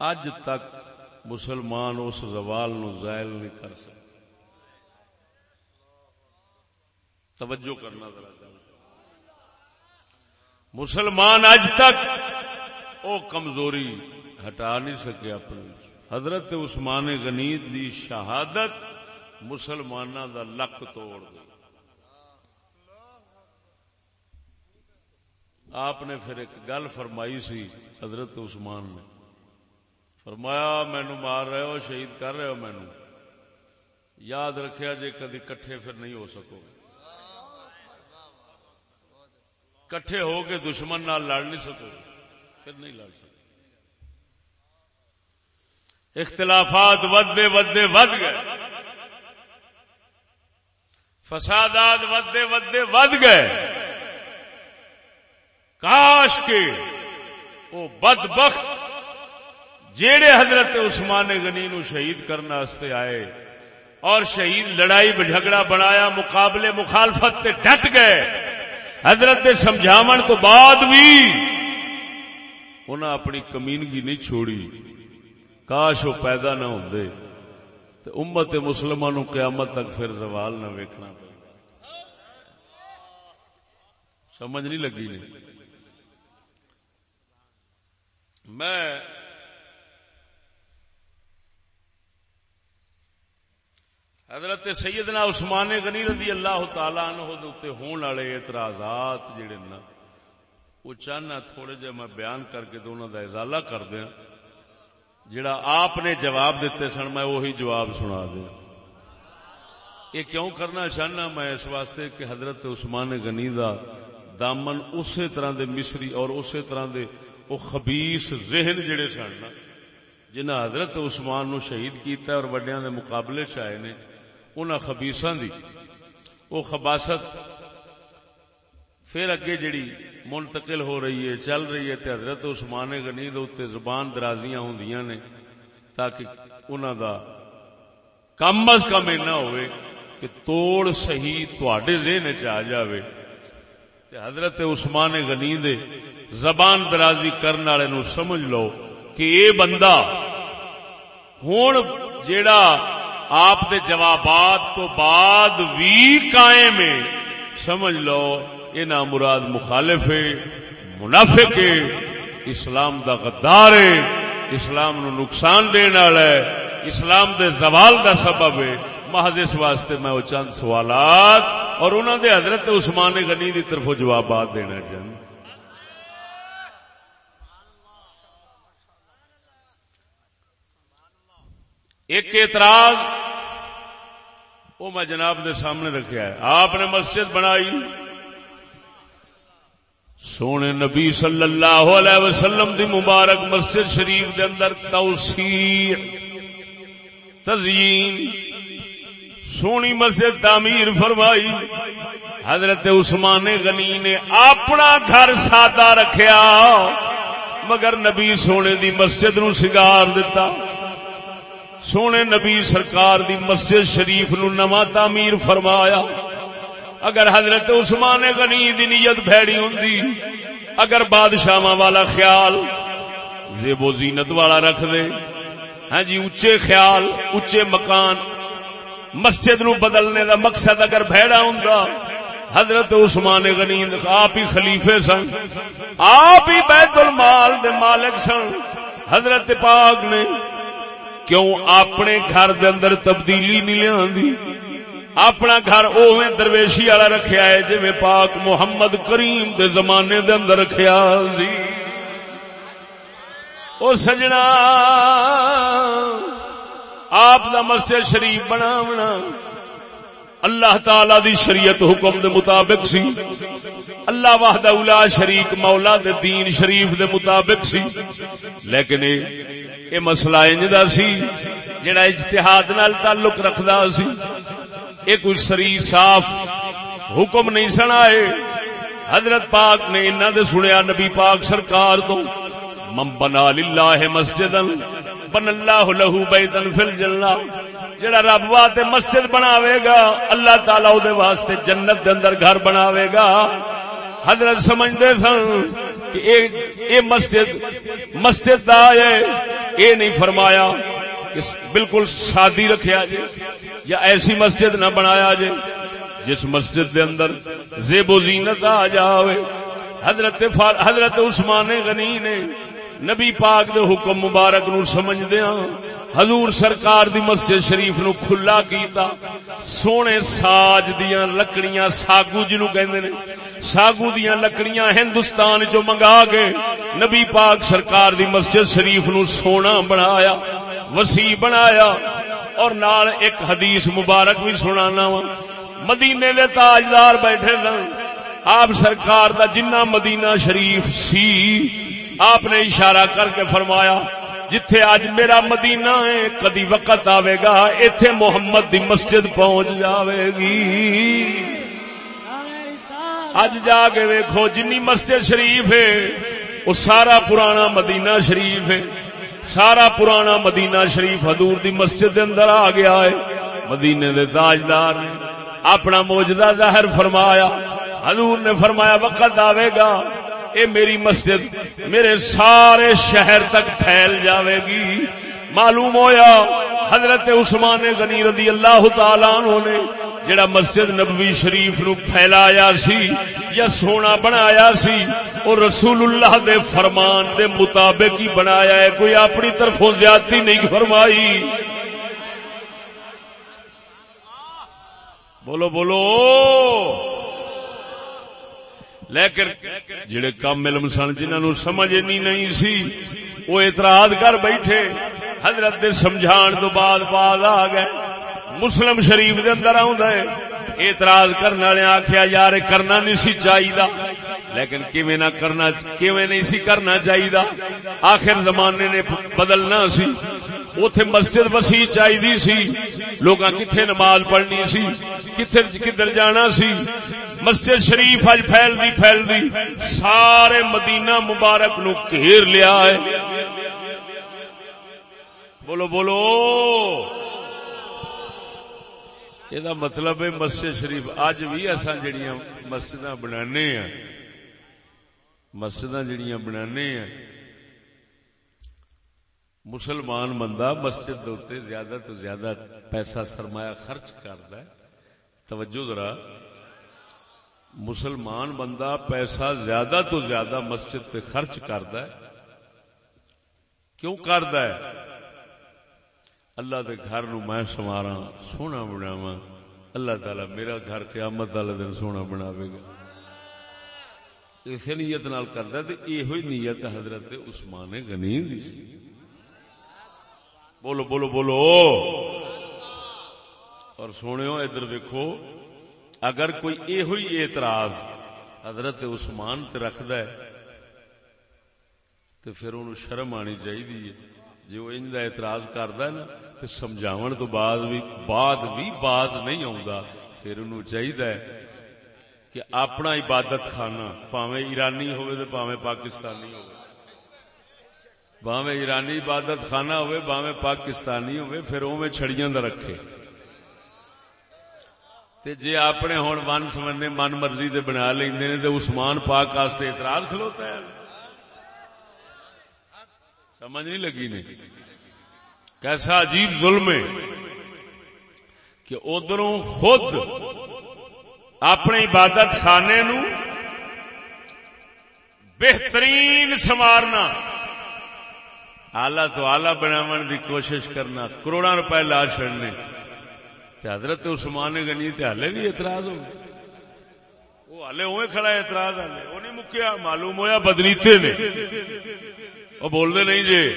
اج تک مسلمان اس زوال نو زائل نہیں کر سکتے توجہ کرنا ذرا۔ مسلمان اج تک او کمزوری ہٹا نہیں سکے اپنے حضرت عثمان غنیت دی شہادت مسلمانوں دا لک توڑ گئی آپ نے پھر ایک گل فرمائی سی حضرت عثمان نے۔ فرمایا، مینو مار رہے ہو، شہید کر رہے ہو مینو۔ یاد رکھیا، جے کدی کٹھے پھر نہیں ہو سکو۔ گے کٹھے ہو کے دشمن نال لڑ نہیں سکو۔ پھر نہیں لڑ سکو۔ اختلافات ودے ودے ود گئے۔ فسادات ودے ودے ود گئے۔ کاش کے وہ بدبخت جیڑے حضرت عثمان غنی نو شہید کرنے آئے اور شہید لڑائی جھگڑا بنایا، مقابلے مخالفت تے ڈٹ گئے۔ حضرت سمجھاو تو بعد بھی انہیں اپنی کمینگی نہیں چھوڑی۔ کاش وہ پیدا نہ ہوں امت مسلمان قیامت تک پھر زوال نہ ویکنا سمجھ نہیں لگی نہیں میں حضرت سیدنا عثمان غنی رضی اللہ تعالی عنہ ہون والے اعتراضات جڑے نا، وہ چاہنا تھوڑے جے میں بیان کر کے تو انہوں دا ازالہ کر دیا۔ جڑا آپ نے جواب دیتے سن، میں وہی جواب سنا دیا۔ یہ کیوں کرنا چاہنا؟ میں اس واسطے کہ حضرت عثمان غنی دا دامن اسی طرح دے مصری اور اسی طرح دے وہ خبیس ذہن جڑے سن جنہ حضرت عثمان نو شہید کیتا اور وڈیاں دے مقابلے چائے نے، انہاں خبیساں دی۔ وہ خباست پھر اگے جڑی منتقل ہو رہی ہے، چل رہی ہے تے حضرت عثمان غنی دے اوتے زبان درازیاں ہوندیاں نے، تاکہ انہاں دا کم از کم اینا ہوئے کہ توڑ صحیح تواڈے ذہن وچ آ جاوے۔ تے حضرت عثمان غنی دے زبان درازی کرنے والے نو سمجھ لو کہ اے بندہ ہوں جیڑا آپ دے جوابات تو بعد بھی قائم ہے، سمجھ لو یہ نا مراد مخالف ہے، منافق ہے، اسلام دا غدار ہے، اسلام نو نقصان دین والا ہے، اسلام دے زوال دا سبب ہے۔ محض اس واسطے میں وہ چند سوالات اور انہوں دے حضرت عثمان غنی دی طرف جوابات دینا چاہتا ایک اعتراض وہ میں جناب دے سامنے رکھا ہے۔ آپ نے مسجد بنائی۔ سونے نبی صلی اللہ علیہ وسلم دی مبارک مسجد شریف دے اندر توسیع تزئین سونی مسجد تعمیر فرمائی۔ حضرت عثمان غنی نے اپنا گھر سادہ رکھیا، مگر نبی سونے دی مسجد نو سگار دیتا سونے نبی سرکار دی مسجد شریف نو نواں تعمیر فرمایا۔ اگر حضرت عثمان غنی دی نیت بھڑی ہوندی، اگر بادشاہ والا خیال زیب و زینت والا رکھ دے۔ ہاں جی اچے خیال اچے مکان مسجد نو بدلنے دا مقصد اگر بھڑا ہوندا، حضرت عثمان غنی آپ ہی خلیفے سن۔ آپ ہی بیت المال دے مالک سن۔ حضرت پاک نے کیوں اپنے گھر دے اندر تبدیلی نہیں لیا اپنا گھر اوے درویشی والا رکھیا ہے جی پاک محمد کریم دے زمانے دے اندر رکھیا سی۔ او سجنا آپ دا مسجد شریف بنا اللہ تعالی دی شریعت حکم دے مطابق سی۔ اللہ وحدہ اولا شریک مولا دے دین شریف دے مطابق سی۔ لیکن اے مسئلہ انجدہ سی، جڑا اجتہاد نال تعلق رکھدا سی۔ اے کوئی سری صاف حکم نہیں سنائے۔ حضرت پاک نے انہاں دے سنیا نبی پاک سرکار تو، من بنا للہ مسجدن بن اللہ لہو بیتن فی الجنہ جڑا رب واسطے مسجد بناوے گا، اللہ تعالی او دے واسطے جنت دے اندر گھر بناوے گا۔ حضرت سمجھدے سن کہ اے اے مسجد مسجد دا ہے، اے نہیں فرمایا کہ بالکل شادی رکھیا جے، یا ایسی مسجد نہ بنایا جے، جس مسجد دے اندر زیب و زینت آ جاوے۔ حضرت فار حضرت عثمان غنی نے نبی پاک دے حکم مبارک نو سمجھ دیا۔ حضور سرکار دی مسجد شریف نو کھلا کیتا۔ سونے ساج دیاں لکڑیاں ساگو جی جنو کہندے نے۔ ساگو دیاں لکڑیاں ہندوستان چو منگا کے نبی پاک سرکار دی مسجد شریف نو سونا بنایا، وسیع بنایا۔ اور نال ایک حدیث مبارک بھی سنانا وا۔ مدینے دے تاجدار بیٹھے سن۔ آپ سرکار دا جنہ مدینہ شریف سی آپ نے اشارہ کر کے فرمایا، جتھے آج میرا مدینہ ہے، کدی وقت آئے گا، ایتھے محمد دی مسجد پہنچ جاوے گی۔ اج جا کے ویکھو، جنی مسجد شریف ہے، وہ سارا پرانا مدینہ شریف ہے۔ سارا پرانا مدینہ شریف حضور دی مسجد دے اندر آ گیا ہے۔ مدینے دے تاجدار نے اپنا موجدہ ظاہر فرمایا۔ حضور نے فرمایا، وقت آئے گا اے میری مسجد میرے سارے شہر تک پھیل جاوے گی۔ معلوم ہویا حضرت عثمان غنی رضی اللہ تعالی عنہ نے جڑا مسجد نبوی شریف نو پھیلایا سی یا سونا بنایا سی اور رسول اللہ دے فرمان دے مطابق ہی بنایا ہے۔ کوئی اپنی طرفوں زیادتی نہیں فرمائی۔ بولو بولو۔ لیکن جڑے کام علم سن، جنہوں سمجھ نہیں سی، وہ اعتراض کر بیٹھے۔ حضرت دے سمجھان تو بعد بعد آ گئے۔ مسلم شریف دے اندر ہے۔ اعتراض کرنے والے آخیا یار، کرنا نہیں سی چاہیے لیکن کیویں نہ کرنا، کیویں نہیں سی کرنا چاہیے آخر زمانے نے بدلنا سی۔ اتے مسجد وسیع چاہیے سی۔ لوگ کتنے نماز پڑھنی سی؟ کتنے کدھر جانا سی؟ مسجد شریف اج پھیل دی پھیل دی سارے مدینہ مبارک نو گھیر لیا ہے۔ بولو بولو۔ یہ مطلب ہے مسجد شریف اج بھی اصا جڑیاں مسجد بنانے مسجد جڑیاں بنانے مسلمان بندہ مسجد دے زیادہ تو زیادہ پیسہ سرمایہ خرچ کرتا ہے توجہ ذرا مسلمان بندہ پیسہ زیادہ تو زیادہ مسجد پہ خرچ کرتا ہے کیوں کرتا ہے اللہ دے گھر نو میں سوارا سونا بناوا اللہ تعالی میرا گھر قیامت والے دن سونا بناوے گا۔ اسی نیت نال کردا تے ایہو ہی نیت حضرت عثمان غنی دی سی۔ بولو بولو بولو۔ اور سونےو ادھر ویکھو، اگر کوئی ایہو ہی اعتراض حضرت عثمان تے رکھدا ہے، تے پھر اونوں شرم آنی چاہیے جی وہ انج اعتراض کردا ہے نا تے سمجھاون تو بعد بھی بعد بھی باز نہیں آوندا پھر انہوں چاہیے کہ اپنا عبادت خانہ پاویں ایرانی ہوئے تے پاویں پاکستانی ہوئے باویں ایرانی عبادت خانہ ہوئے باویں پاکستانی ہوئے پھر اوویں چھڑیاں دا رکھے تے جے اپنے ہن ون سمجھنے من مرضی دے بنا لیندے نے تے عثمان پاک واسطے اعتراض کھلوتا ہے سمجھ نہیں لگی نہیں کیسا عجیب ظلم ہے کہ ادھروں خود اپنے عبادت خانے نو بہترین سنوارنا آلہ تو آلہ بناو دی کوشش کرنا کروڑا روپے لا چڑنے حضرت عثمان گنی تے ہالے بھی اعتراض ہو وہ ہالے اوے کھڑا اعتراض ہالے وہ نہیں مکیا، معلوم ہویا بدنیتے نے۔ وہ بولتے نہیں جی۔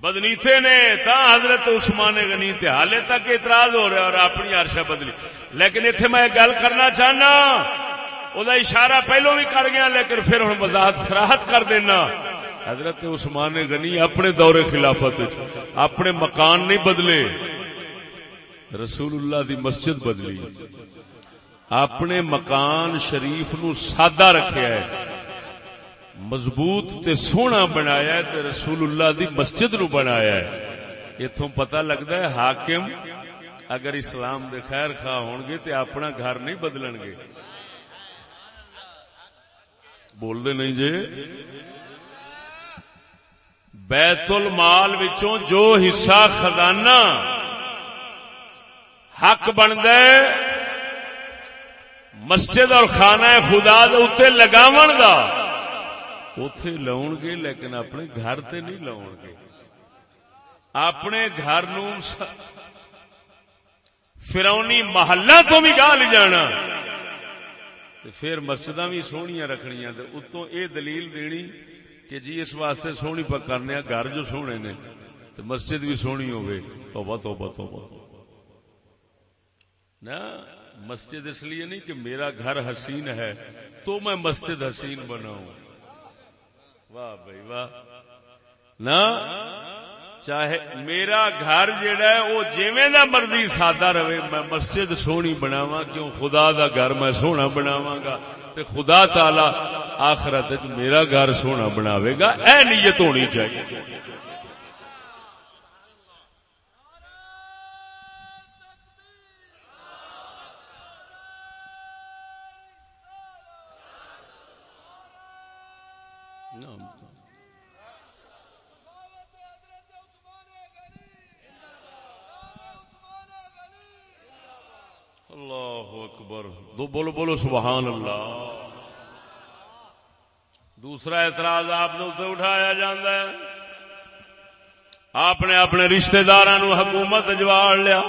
بدنیتے نے تا حضرت عثمان غنی تے حالے تک اعتراض ہو رہا اور اپنی عرشہ بدلی۔ لیکن اتنے میں گل کرنا چاہنا۔ وہ اشارہ پہلو بھی کر گیا، لیکن پھر ہوں وضاحت سراہت کر دینا۔ حضرت عثمان غنی اپنے دور خلافت اپنے مکان نہیں بدلے۔ رسول اللہ دی مسجد بدلی۔ اپنے مکان شریف نو سادہ رکھیا ہے مضبوط تے سونا بنایا ہے تے رسول اللہ دی مسجد نو بنایا ہے۔ اتوں پتہ لگتا ہے حاکم اگر اسلام دے خیر خواہ ہون گے تے اپنا گھر نہیں بدلن گے۔ بول دے نہیں جی؟ بیت المال وچوں جو حصہ خزانہ حق بن گئے مسجد اور خانہ خدا اتنے لگاو دا۔ اتے لاؤ گے لیکن اپنے گھر تے نہیں لاؤ گے اپنے گھر نو فرونی محلہ تو بھی گاہ لے جانا۔ پھر مسجد بھی سویا رکھنیا اتوں اے دلیل دینی کہ جی اس واسطے سونی پکانے گھر جو سونے نے مسجد بھی سونی ہوگی توبہ توبہ توبہ۔ نہ مسجد اس لیے نہیں کہ میرا گھر حسین ہے، تو میں مسجد حسین بناؤں۔ واہ بھائی واہ۔ نہ چاہے میرا گھر جہا ہے، وہ جیویں دا مرضی سادہ رہے، میں مسجد سونی بناوا کیوں خدا دا گھر میں سونا بناوا گا؟ تے خدا تعالی آخرت میرا گھر سونا بناوے گا، اے نیت ہونی چاہیے۔ دو بولو بولو، سبحان اللہ۔ دوسرا اعتراض آپ نے اٹھایا جاندہ ہے۔ آپ نے اپنے رشتہ دار حکومت جوار لیا۔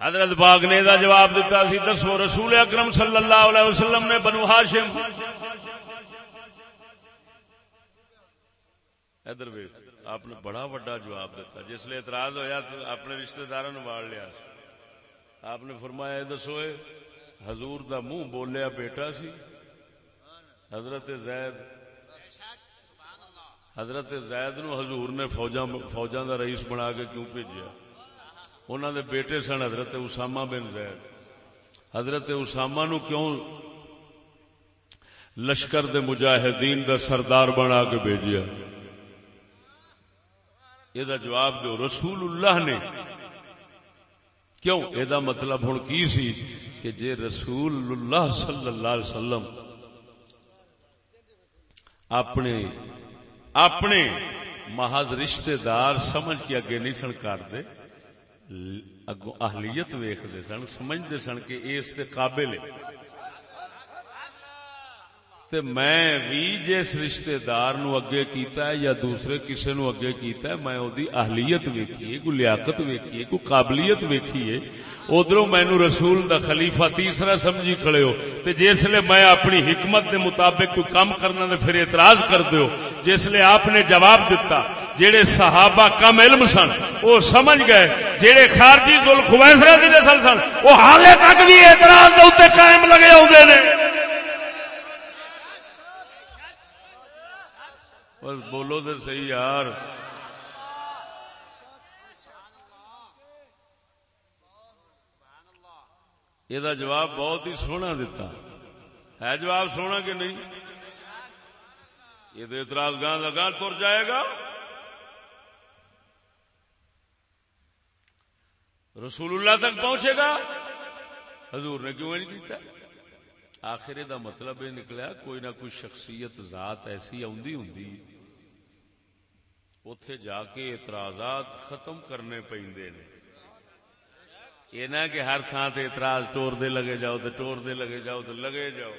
حضرت باغ نے دا جواب دیتا سی، دسو رسول اکرم صلی اللہ علیہ وسلم نے بنو ہاشم۔ ادھر آپ نے بڑا بڑا جواب دیتا۔ جس لیے اعتراض ہویا تو اپنے رشتہ دار واڑ لیا آپ نے فرمایا دسو حضور دا منہ بولیا بیٹا سی۔ حضرت زید حضرت زید نو حضور نے فوجاں دا رئیس بنا کے کیوں بھیجیا؟ انہوں دے بیٹے سن حضرت اسامہ بن زید۔ حضرت اسامہ نو کیوں لشکر دے مجاہدین دا سردار بنا کے بھیجیا؟ یہ جواب دو رسول اللہ نے کیوں یہ مطلب ہوں کی سی کہ جے رسول اللہ صلی اللہ علیہ وسلم اپنے اپنے محض رشتے دار سمجھ کے اگے نہیں سن کرتے اگو اہلیت ویختے سن سمجھتے سن کہ اس کے قابل ہے تے میں بھی جس رشتے دار نو اگے کیتا ہے یا دوسرے کسے نو اگے کیتا ہے، میں اودی اہلیت ویکھیے کو لیاقت ویکھیے کو قابلیت ویکھیے ادھروں مینو رسول دا خلیفہ تیسرا سمجھی کھڑے ہو۔ تے جس لے میں اپنی حکمت دے مطابق کوئی کام کرنا دے پھر اعتراض کر دیو جس لے آپ نے جواب دیتا جیڑے صحابہ کم علم سن وہ سمجھ گئے جیڑے خارجی ذل خویسرہ دے سن سن وہ حالے تک بھی اعتراض دے اوتے قائم لگے ہوندے نے۔ بس بولو تو صحیح یار۔ یہ جواب بہت ہی سونا دیتا ہے جواب سونا کہ نہیں؟ یہ تو اعتراض گاہ لگا تر جائے گا۔ رسول اللہ تک پہنچے گا۔ حضور نے کیوں نہیں کیتا؟ آخر دا مطلب یہ نکلا کوئی نہ کوئی شخصیت ذات ایسی آدھی ہوں اتے جا کے اعتراضات ختم کرنے پہ یہ نہ کہ ہر تھان تے اعتراض ٹور دے لگے جاؤ تو ٹور دے لگے جاؤ تو لگے جاؤ۔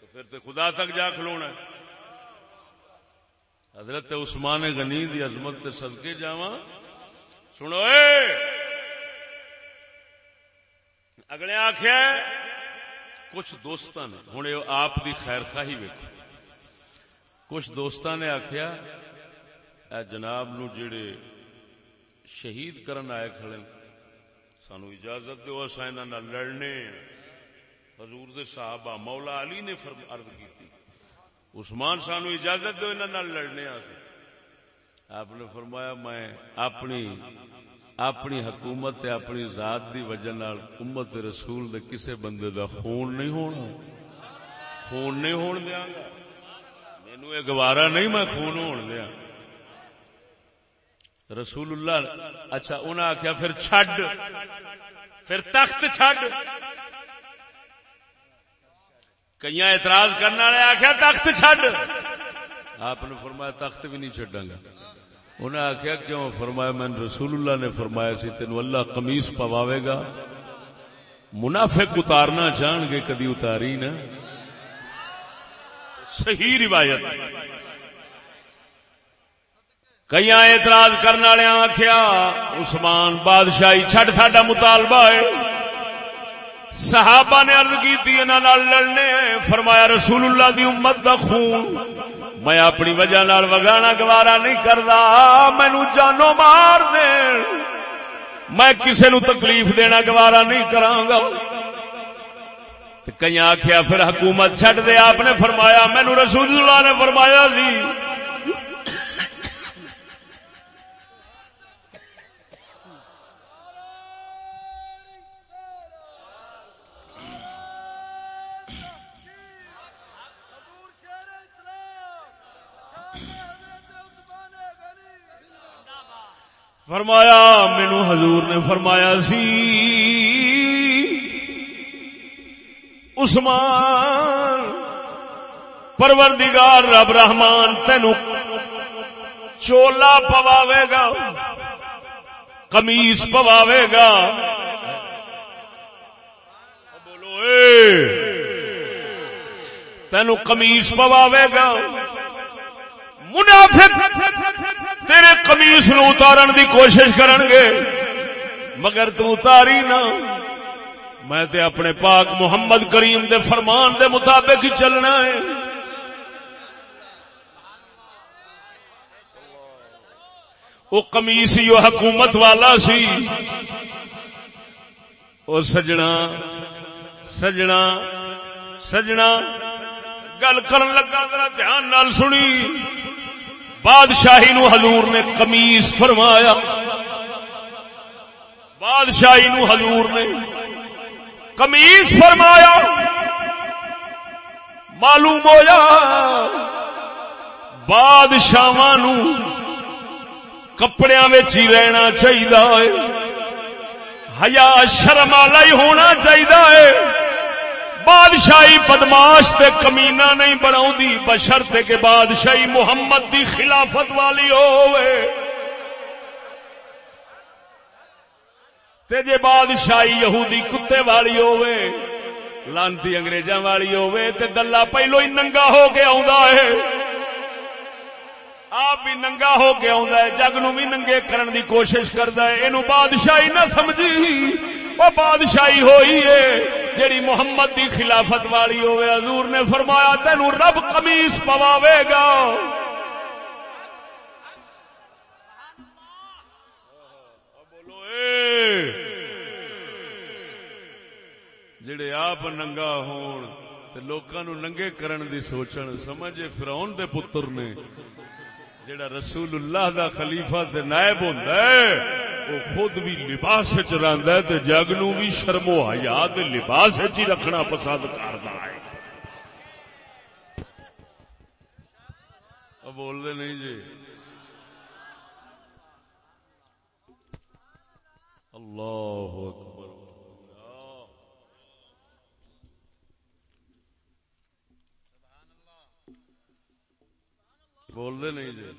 تو پھر تو خدا تک جا کھلونا حضرت عثمان غنی دی عظمت تے صدقے جاواں۔ سنو اے! اگلے آخیا کچھ دوست نے ہوں آپ دی خیر خواہی ویک کچھ دوست نے آخیا اے جناب نو جڑے شہید کرن آئے کھڑے سانو اجازت دو اصا لڑنے حضور دے صحابہ مولا علی نے عرض کی عثمان سانو اجازت دو انہوں لڑنے آپ نے فرمایا، میں اپنی اپنی حکومت اپنی ذات دی وجہ نال امت رسول دے کسے بندے دا خون نہیں ہونا۔ خون نہیں ہون دیا گا۔ مینو یہ گوارا نہیں میں خون ہون دیا رسول اللہ اچھا انہیں آخیا پھر چھڈ۔ پھر تخت چھڈ۔ کئی اعتراض کرنے والے آخیا تخت چڈ آپ نے فرمایا، تخت بھی نہیں چڈا گا انہیں آخیا کیوں؟ فرمایا، میں رسول اللہ نے فرمایا سی تین اللہ کمیس پواوے گا۔ منافق اتارنا چاہن گے، کدی اتاری نا صحیح روایت۔ کئی اعتراض کرنے والے آخیا عثمان بادشاہی چھڈ ساڈا مطالبہ ہے صحابہ نے عرض کی لڑنے فرمایا رسول اللہ دی امت دا خون میں اپنی وجہ نال وگانا گوارا نہیں کردا مینو جانو مار دے میں کسے نو تکلیف دینا گوارا نہیں کراں گا کئی آخیا پھر حکومت چڈ دے آپ نے فرمایا مینو رسول اللہ نے فرمایا سی فرمایا مینو حضور نے فرمایا سی، عثمان، پروردگار رب رحمان تینو چولا پواوے گا کمیس پواوے گا بولو تینو کمیس پواوے گا منافق، تیرے کمیس نو اتارن دی کوشش کرن گے مگر تو اتاری نہ۔ میں تے اپنے پاک محمد کریم دے فرمان دے مطابق ہی چلنا ہے۔ وہ کمیس ہی حکومت والا سی۔ اور سجنا سجنا سجنا۔ گل کرن لگا، ذرا دھیان نال سنی۔ بادشاہی نو حضور نے کمیس فرمایا۔ بادشاہی نو حضور نے کمیس فرمایا۔ معلوم ہوا بادشاہ کپڑے ہی رہنا چاہیے ہیا شرم والا ہی ہونا چاہیے بادشاہی بدماش تے کمینا نہیں بنا بشرط کے بادشاہی محمد دی خلافت والی ہوئے تے جے بادشاہی یہودی کتے والی ہوئے لانتی انگریزاں والی ہوئے تے دلہ پہلو ہی ننگا ہو کے آوندا ہے۔ آپ بھی ننگا ہو کے آوندا ہے، جگ نو بھی ننگے کرن دی کوشش کردا ہے، اینو بادشاہی نہ سمجھی، وہ بادشاہی ہوئی ہے۔ جیڑی محمد دی خلافت والی ہوئے حضور نے فرمایا، تینو رب قمیص پواوے گا. جڑے آپ ننگا ہون تے لوکاں نو ننگے کرن دی سوچن، سمجھے فرعون دے پتر نے جڑا رسول اللہ دا خلیفہ تے نائب ہوندا ہے وہ خود بھی لباس وچ رہندا ہے تے جگ نو بھی شرم و حیا تے لباس وچ ہی رکھنا پسند کردا ہے۔ اب بول دے نہیں جی۔ اللہ اکبر۔ بول دے نہیں جی۔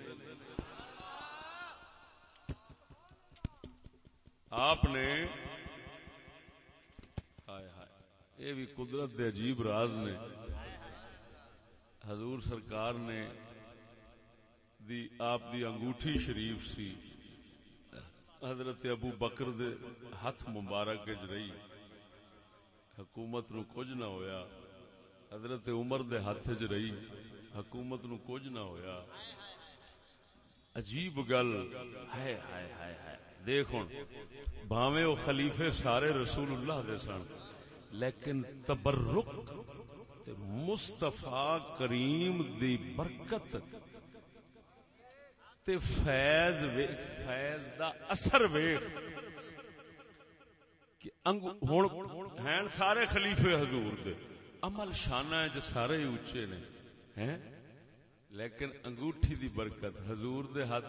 آپ نے یہ بھی قدرت دے عجیب راز نے۔ حضور سرکار نے دی آپ دی انگوٹھی شریف سی۔ حضرت ابو بکر دے ہاتھ مبارک رہی۔ حکومت نو کچھ نہ ہویا۔ حضرت عمر دے ہاتھ چ رہی۔ حکومت نو کچھ نہ ہویا عجیب گل ہے ہائے ہائے ہائے دیکھ ہوں بھاویں وہ خلیفے سارے رسول اللہ دے سن لیکن تبرک مستفا کریم دی برکت تے فیض فیض دا اثر ویخ ہیں سارے خلیفے حضور دے عمل شانہ ہے جو سارے اچھے نے ہیں؟ لیکن انگوٹھی دی برکت، حضور دے ہاتھ،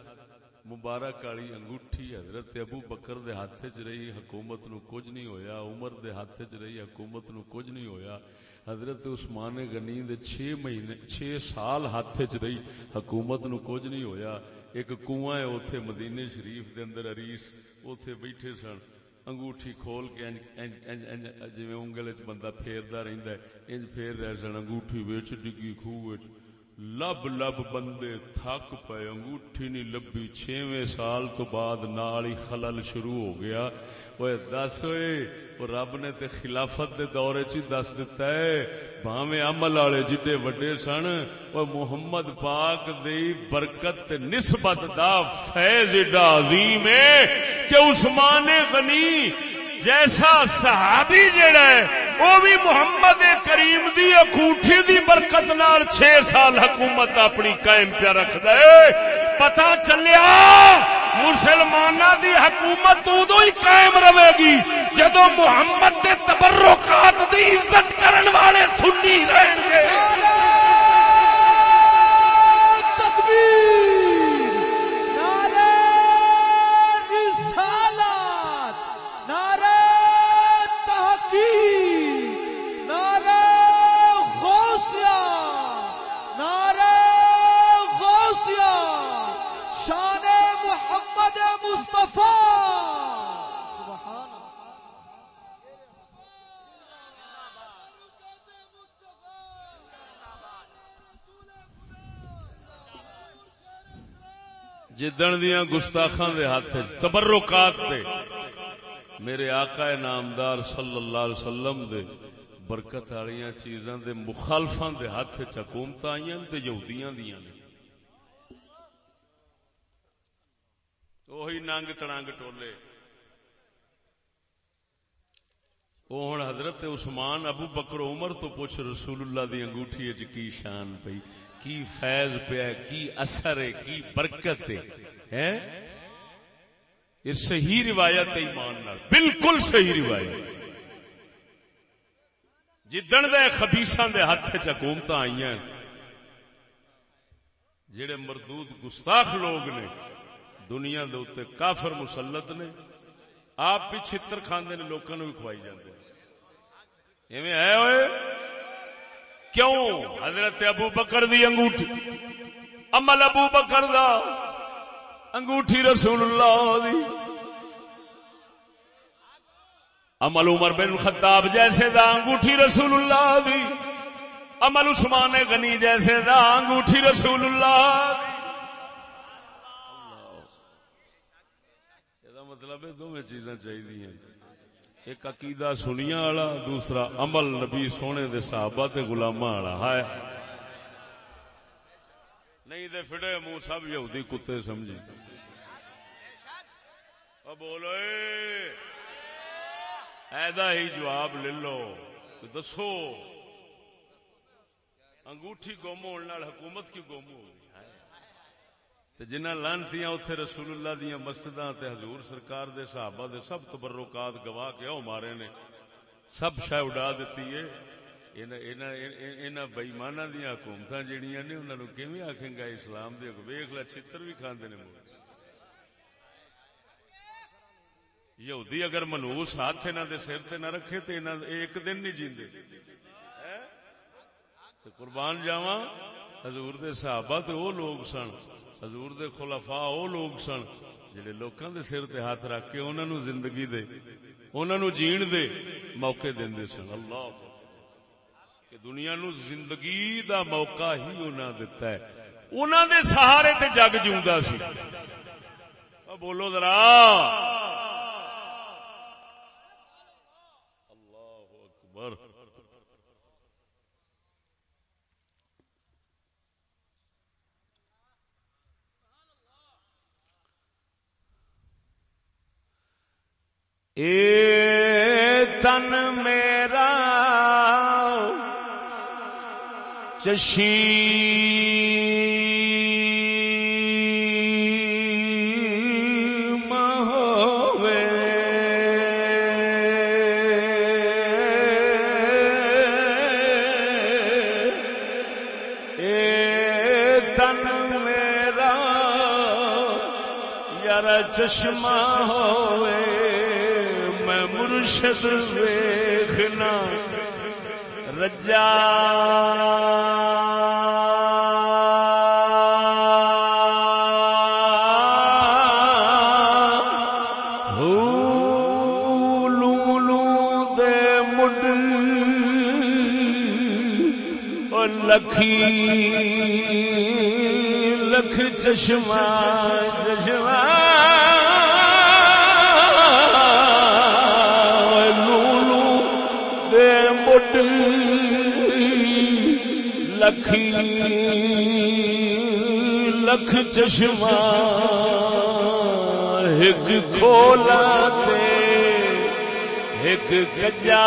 مبارک والی انگوٹھی حضرت ابو بکر دے ہاتھ چ رہی، حکومت نو کچھ نہیں ہویا، عمر دے ہاتھ چ رہی، حکومت نو کچھ نہیں ہویا، حضرت عثمان غنی دے چھ مہینے چھ سال ہاتھ چ رہی، حکومت نو کچھ نہیں ہویا، ایک کنواں ہے اوتھے مدینے شریف دے اندر اریس اوتھے بیٹھے سن انگوٹھی کھول کے جی انگل چ بندہ پھیردا رہندا ہے، انج پھیر رہا سن انگوٹھی وچ، ڈگی خوہ وچ۔ لب لب بندے تھک پے انگوٹھی نہیں لبی چھویں سال تو بعد نال ہی خلل شروع ہو گیا۔ اوے دس ہوئے وہ رب نے تے خلافت دے دورے چ دس دتا ہے، بھاویں عمل والے جڈے وڈے سن او محمد پاک دی برکت تے نسبت دا فیض ایڈا عظیم ہے کہ عثمان غنی جیسا صحابی جڑا ہے وہ بھی محمد کریم دی اکوٹھی دی برکت نال چھ سال حکومت اپنی قائم پہ رکھ دے۔ پتا چلیا مسلمان دی حکومت ادو ہی قائم رہے گی۔ جدو محمد دے تبرکات دی عزت کرن والے سنی رہیں گے۔ جدن دیا گستاخان دے ہاتھ تبرکات دے میرے آقا نامدار صلی اللہ علیہ وسلم دے برکت والی چیزاں دے مخالفاں دے ہاتھ حکومت آئی تے یہودیاں دیاں نے۔ وہی ننگ تڑنگ ٹولے۔ وہ ہوں حضرت عثمان ابو بکر عمر تو پوچھ رسول اللہ دی انگوٹھی کی شان پئی۔ کی فیض پیا کی اثر ہے، کی برکت ہے یہ صحیح روایت ہے ایمان نال، بالکل صحیح روایت جدن دے خبیسان دے ہاتھ حکومت آئی ہیں، جڑے مردود گستاخ لوگ نے، دنیا دے اتنے کافر مسلط نے، آپ بھی چھتر کھانے نے لوگوں بھی کھوائی جاتے ایویں ہے ہوئے کیوں؟ حضرت ابو بکر دی انگوٹھی۔ عمل ابو بکر دا۔ انگوٹھی رسول اللہ دی۔ عمل عمر بن خطاب جیسے دا انگوٹھی رسول اللہ دی۔ عمل عثمان غنی جیسے دا انگوٹھی رسول اللہ دی۔ مطلب دونوں چیزاں چاہیے ایک عقیدہ سنیا والا، دوسرا عمل نبی سونے دے صحابہ تے غلاماں والا ہے نہیں دے فڑے منہ سب یہودی کتے سمجھی اب بولو ایدا ہی جواب لے لو، دسو۔ انگوٹھی گم ہونے حکومت کی گم ہوگی جنہ لانتی اتنے رسول اللہ دیا مسجد حضور سرکار دے صحابہ دے سب تبرکات گواہ کے او مارے نے، سب شہ اڈا دیتی ہے۔ بئیمانا دیا حکومت جہیا نے انہوں نے آخیں گا اسلام دے؟ ویخ لا چتر بھی کھانے نے یہودی اگر منوس ہاتھ انہوں دے سر تے نہ رکھے تو ایک دن نہیں جیندے۔ قربان جاوا حضور دے صحابہ تے وہ لوگ سن۔ حضور دے خلفاء او لوگ سن جڑے لوکاں دے سر تے ہاتھ رکھ کے انہاں نو زندگی دے، انہاں نو جین دے موقع دیندے سن۔ اللہ کہ دنیا نو زندگی دا موقع ہی انہاں دتا ہے۔ انہاں دے سہارے تے جگ جیوندا سی۔ او بولو ذرا۔ اللہ اکبر۔ اے تن میرا چشی چشمہ ہوئے۔ میں مرشد ویخنا۔ رجا۔ لکھی۔ لکھ چشمہ چشمہ۔ لکھی لکھ چشمہ ایک کھولا ایک گجا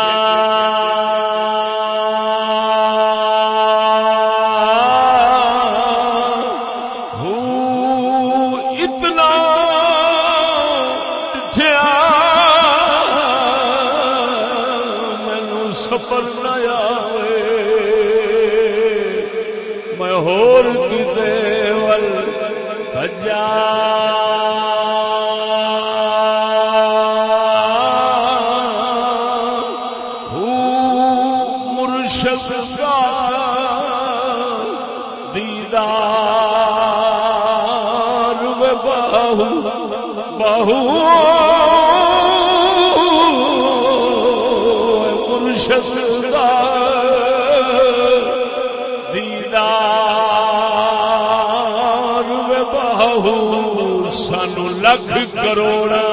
لکھ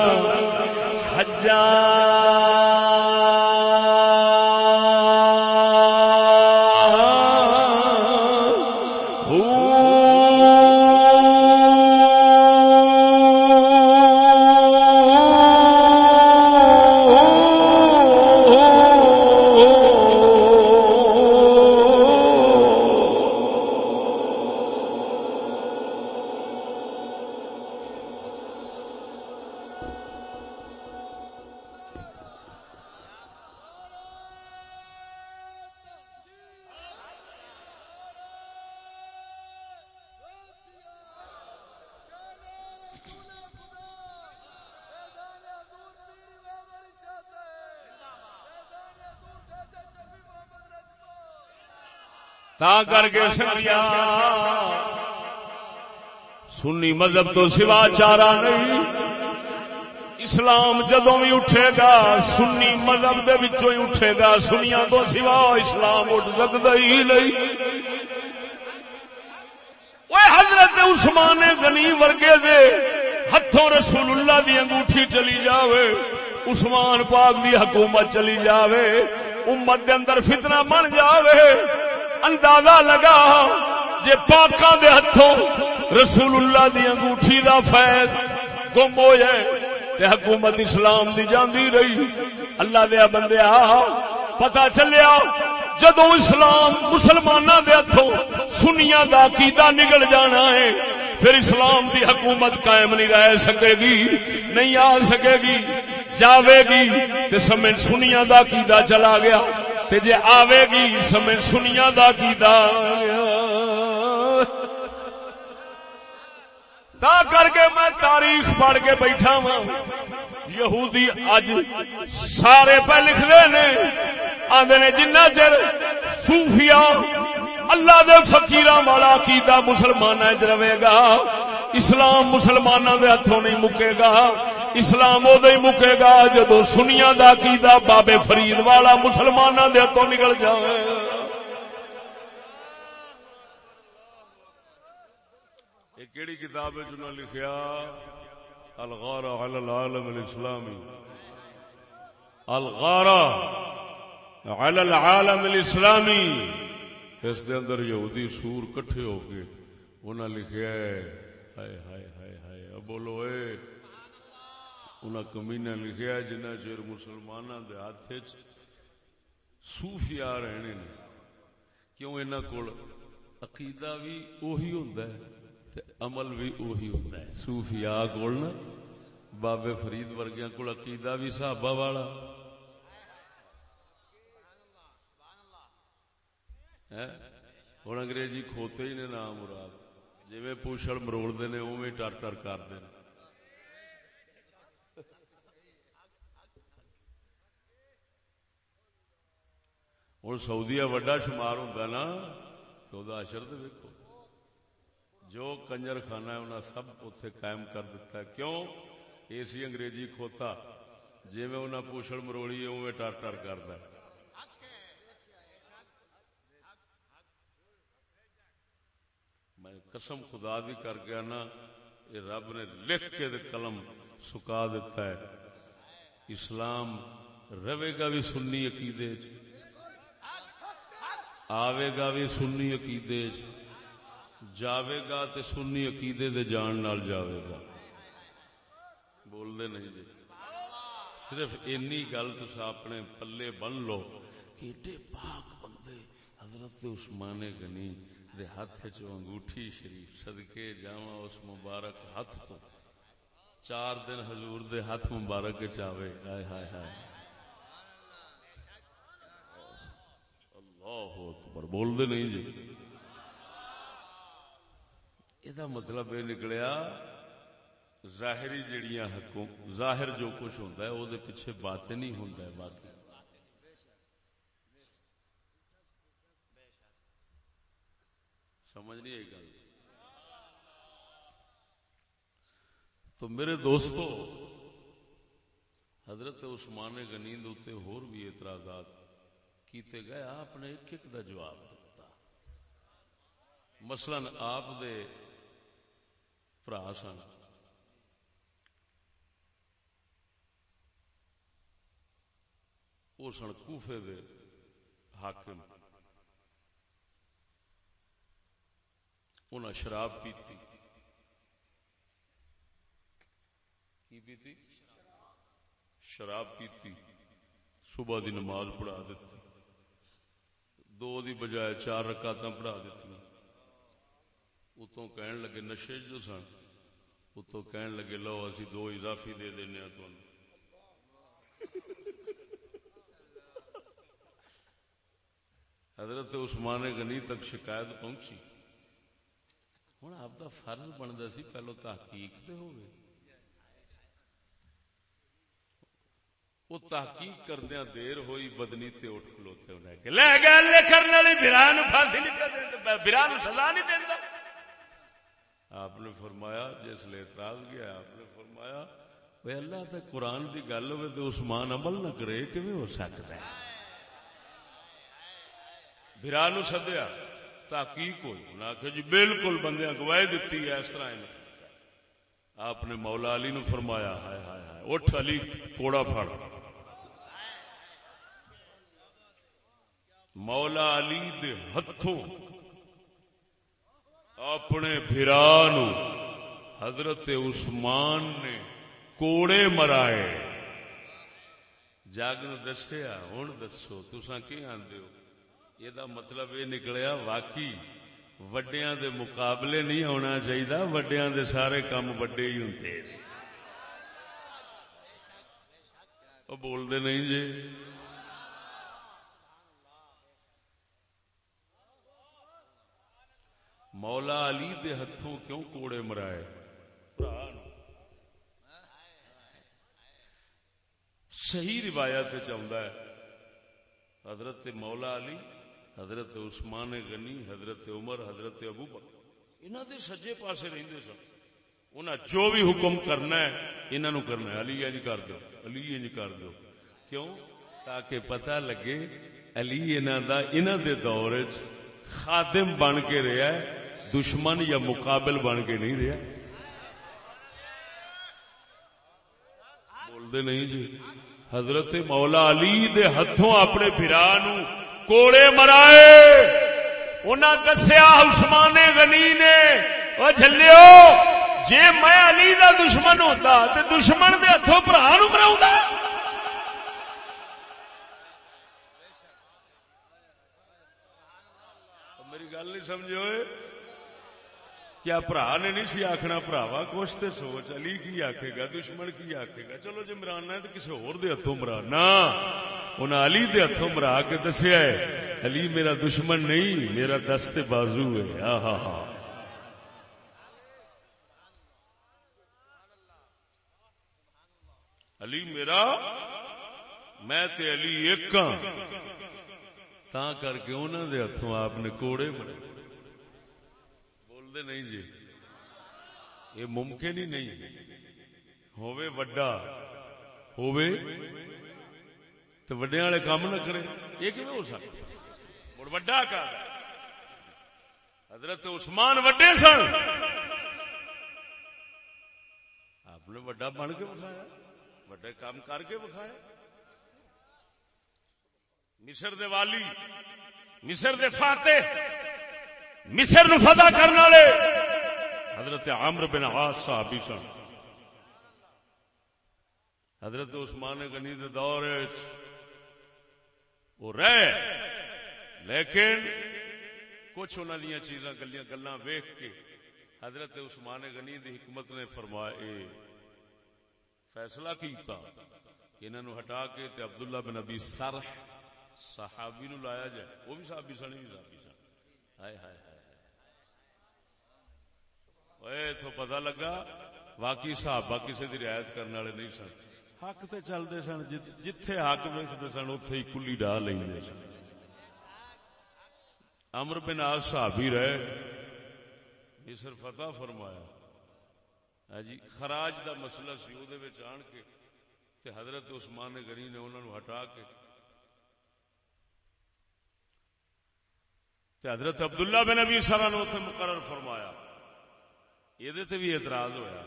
مذہب تو سوا چارا نہیں۔ اسلام جدو بھی اٹھے گا، سنی مذہب دے ہی اٹھے گا سنیا تو سوا اسلام اٹھ سکتا ہی نہیں۔ وہ حضرت عثمان غنی ورگے دے ہاتھوں رسول اللہ دی انگوٹھی چلی جاوے، عثمان پاک دی حکومت چلی جاوے، امت دے اندر فتنہ بن جاوے، اندازہ لگا جے پاکاں دے ہتھوں رسول اللہ دی انگوٹھی دا فیض گم ہو جائے تے حکومت اسلام دی جاندی رہی۔ اللہ دیا بندیا پتا چلیا، جدو اسلام مسلمانوں دے ہتھوں سنیا دا عقیدہ نگل جانا ہے، پھر اسلام دی حکومت قائم نہیں رہ سکے گی، نہیں آ سکے گی، جاوے گی، تے سمجھ سنیا دا عقیدہ چلا گیا۔ تے جے آوے گی، سمجھ سنیا دا کی دا تا کر کے میں تاریخ پڑھ کے بیٹھا وا یہودی اج سارے پہ لکھ دے نے آدھے نے جنہ چر صوفیاء، اللہ دے فقیراں والا کیدا مسلمان چ رہے گا۔ اسلام مسلمانوں دے ہاتھوں نہیں مکے گا۔ اسلام ادو ہی مکے گا جدو سنیا دا کیدا بابے فرید والا مسلمانوں دے ہاتھوں نکل جائے۔ کیڑی کتاب ہے لکھیا؟ الغارہ علی العالم الاسلامی۔ الغارہ علی العالم الاسلامی۔ اس دے اندر یہودی سور کٹھے ہو کے انہاں لکھیا ہے، ہائے ہائے ہائے ہائے بولو، اے۔ انہیں کمی نے لکھا جنہ چر مسلمانوں کے ہاتھ سوفیا رہنے نے۔ کیوں انہوں کو عقیدہ بھی اوہی ہوتا ہے؟ عمل بھی اوہی ہوتا ہے۔ سوفیا کول نا بابے فرید ورگیا کو عقیدہ بھی صحابہ والا۔ ہوں انگریزی کھوتے ہی نے نام مراد۔ جی میں پوچھڑ مروڑتے ہیں اوے ٹر ٹر کرتے ہیں ہوں سعودیا وڈا شمار ہوں نا تو اشر تو جو کنجر خانہ ہے انہیں سب اتے قائم کر دیتا ہے۔ کیوں؟ یہ سی انگریزی کھوتا جی میں انہیں پوچھڑ مروڑی اوے ٹر ٹر کرتا ہے۔ میں قسم خدا بھی کر گیا نا یہ رب نے لکھ کے قلم سکا دیتا ہے۔ اسلام رہے گا بھی سنی عقیدے آوے گا بھی سنی عقیدے جاوے گا تے سنی عقیدے دے جان نال جاوے گا بول دے نہیں جی۔ صرف اینی گل تسا اپنے پلے بن لو کہ ایڈے پاک بندے حضرت عثمان غنی دے ہاتھ چ انگوٹھی شریف صدقے جاواں اس مبارک ہاتھ تو۔ چار دن حضور دے ہاتھ مبارک چاوے ہائے ہائے ہائے۔ اللہ اکبر بول دے نہیں جی۔ یہ مطلب یہ نکلیا ظاہری جڑیاں حکم ظاہر جو کچھ ہوتا ہے وہ پیچھے بات نہیں ہوتا ہے باقی سمجھ نہیں آئی گل تو میرے دوستو حضرت عثمان غنی اتنے ہور بھی اعتراضات کیتے گئے آپ نے ایک ایک دا جواب دیتا مثلا آپ دے برا سن وہ سن کوفے دے حاکم انہیں شراب پیتی کی پیتی شراب پیتی صبح دی نماز پڑھا دیتی دو دی بجائے چار رکعت پڑھا دیتی اتوں کہن لگے نشے جو سن اتوں کہن لگے، لو، اسی دو اضافی دے دینا تمہیں حضرت عثمان غنی تک شکایت پہنچی۔ ہوں آپ کا فرض بنتا سی، پہلو تحقیق تو ہوگی وہ تحقیق کردیا دیر ہوئی، بدنی تے اٹھ کلوتے انہیں کہ لے گیا لکھن والی بران پھانسی نہیں بران سزا نہیں دینا آپ نے فرمایا، جس لیے اعتراض گیا آپ نے فرمایا وہ اللہ تے قرآن کی گل ہوئے تو عثمان عمل نہ کرے کہ ہو سکتا ہے؟ بران سدیا، تحقیق ہوئی۔ انہیں آخیا جی بالکل بندے گواہی دیتی ہے، اس طرح آپ نے مولا علی نو فرمایا، ہائے ہائے ہائے، اٹھ علی، کوڑا پھڑ مولا علی دے ہتھوں اپنے نو حضرت عثمان نے کوڑے مرائے۔ جگ دسیا ہوں دسو تسا کی آدھے ہو؟ یہ مطلب یہ نکلیا، واقعی وڈیا دے مقابلے نہیں ہونا چاہیے وڈیا دے سارے کام وڈے ہی ہوں بولتے نہیں جی؟ مولا علی دے ہتھوں کیوں کوڑے مرائے؟ صحیح روایت چاہتا ہے، حضرت مولا علی، حضرت عثمان غنی، حضرت عمر، حضرت ابو بکر انہوں دے سجے پاسے رہندے سن۔ انہاں جو بھی حکم کرنا ہے، انہاں نو کرنا ہے۔ علی انج کر دو علی انج کر دو کیوں؟ تاکہ پتہ لگے، علی انہاں دا، انہاں دے دور وچ خادم بن کے رہیا ہے۔ دشمن یا مقابل بن کے نہیں رہیا بول دے نہیں جی۔ حضرت مولا علی دے ہتھوں اپنے بھرا نو کوڑے مرائے۔ انہاں دسیا عثمان غنی نے، او جھلیو، جے میں علی دا دشمن ہوتا تو دشمن دے ہاتھوں برا نو مرا میری گل نہیں سمجھو کیا برا نے نہیں سی آخنا براوا کچھ تو سوچ، علی کی آخے گا، دشمن کی آخے گا۔ چلو جی مرانا ہے تو کسی ہو مرانا انہیں علی دے ہاتھوں مرا کے دسیا ہے، علی میرا دشمن نہیں، میرا دست بازو ہے۔ ہاں ہاں علی میرا، میں تے علی ایک ہاں۔ تا کر کے انہوں دے ہاتھوں آپ نے کوڑے بنے۔ بولتے نہیں جی۔ یہ ممکن ہی نہیں۔ ہووے وڈا۔ ہووے؟ تو وڈے والے کام نہ کرے۔ یہ کیوں ہو سکتا؟ مڑ وڈا کا حضرت عثمان وڈے سن۔ آپ نے وڈا بن کے بکھایا وڈے کام کر کے بکھایا مصر دے والی، مصر دے فاتح۔ مصر نو فتح کرنے والے۔ حضرت عمرو بن عاص صحابی سن۔ حضرت عثمان غنی دے دور وہ رہ لیکن کچھ انہوں دیا چیزاں، گلیاں گلا ویخ کے حضرت عثمان غنی دی حکمت نے فرمایا فیصلہ کیتا کہ انہوں نے ہٹا کے تے عبداللہ بن ابی سرح صحابی نو لایا جائے۔ وہ بھی صحابی سن بھی صحابی سن۔ ہائے ہائے ہائے۔ تو پتہ لگا واقعی صحابہ کسی دی رعایت کرنے والے نہیں سن حق تے چلتے سن جتھے حق ویکتے سن اتے ہی کلی ڈا لیں سن امر بن آج صحابی رہے یہ صرف فتح فرمایا ہاں جی خراج دا مسئلہ سی وہ آن کے تے حضرت عثمان گری نے انہوں ہٹا کے تے حضرت عبداللہ بن ابی سارا نے مقرر فرمایا یہ بھی اعتراض ہویا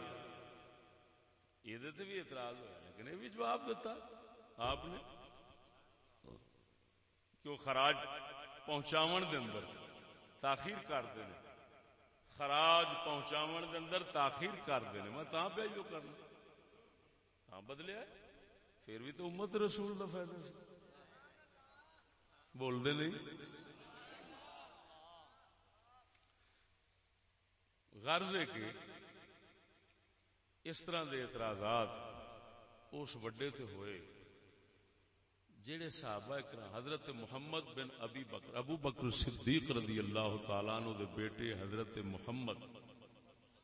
یہ بھی اعتراض ہوا لیکن یہ بھی جواب دیتا آپ نے کہ خراج پہنچاون دے اندر تاخیر کرتے ہیں خراج پہنچاون دے اندر تاخیر کرتے ہیں میں تاں پہ جو کرنا ہاں بدلیا پھر بھی تو امت رسول کا فائدہ سی بول دے غرض ہے کہ اس طرح دے اعتراضات اس وڈے تے ہوئے جڑے صحابہ کرام حضرت محمد بن ابی بکر، ابو بکر صدیق رضی اللہ تعالیٰ عنہ دے بیٹے حضرت محمد،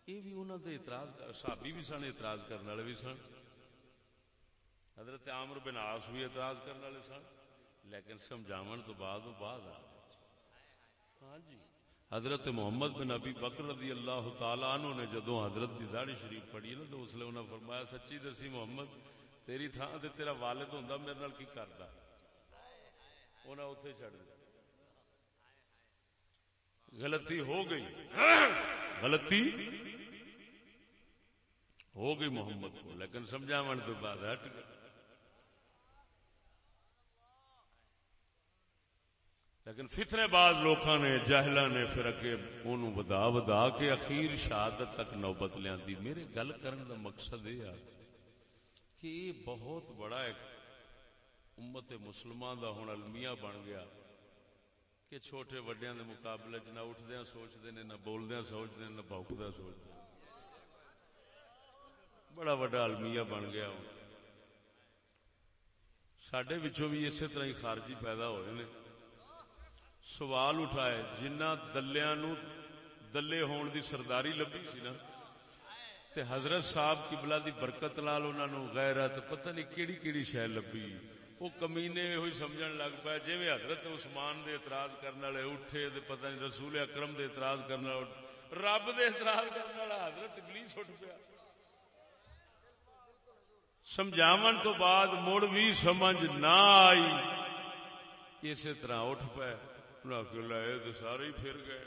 یہ بھی انہوں دے اعتراض صحابی بھی سن، اعتراض کرنے والے بھی سن۔ حضرت عامر بن عاص بھی اعتراض کرنے والے سن، لیکن سمجھاون تو بعد بعد آ ہاں جی۔ حضرت محمد بن ابی بکر رضی اللہ تعالیٰ عنہ نے جدو حضرت دی داڑھی شریف پڑھی نا تو اس لیے انہوں فرمایا، سچی دسی محمد، تیری تھان تے تیرا والد ہوں میرے نال کی کرتا انہیں اتے چڑ دیا غلطی ہو گئی۔ غلطی ہو گئی محمد کو، لیکن سمجھا من تو بعد ہٹ گیا لیکن فتنے بعد لوکاں نے جاہلا نے پھر اگے انہوں ودا ودا کے اخیر شہادت تک نوبت لیا میرے گل کرن دا مقصد یہ ہے کہ یہ بہت بڑا ایک امت مسلمان دا ہوں المیہ بن گیا کہ چھوٹے وڈیا دے مقابلے چ نہ اٹھدیا سوچتے ہیں نہ بولدیا سوچتے ہیں نہ بوکدیا سوچتے بڑا وڈا المیہ بن گیا۔ ہوں سڈے بھی اسی طرح ہی خارجی پیدا ہوئے نے۔ سوال اٹھائے جنہ دلیا نو دلے ہون دی سرداری لبھی سی نا تے حضرت صاحب قبلہ دی برکت نال انہاں نو غیرت پتہ نہیں کیڑی کیڑی شے لبھی او کمینے ہوئی سمجھن لگ پے جویں حضرت عثمان دے اعتراض کرن والے اٹھے تے پتہ نہیں رسول اکرم دے اعتراض کرن والے رب دے اعتراض کرن والا حضرت ابلیس اٹھ پیا سمجھاون تو بعد مڑ بھی سمجھ نہ آئی اسی طرح اٹھ پے انہاں کہ لے تے سارے ہی پھر گئے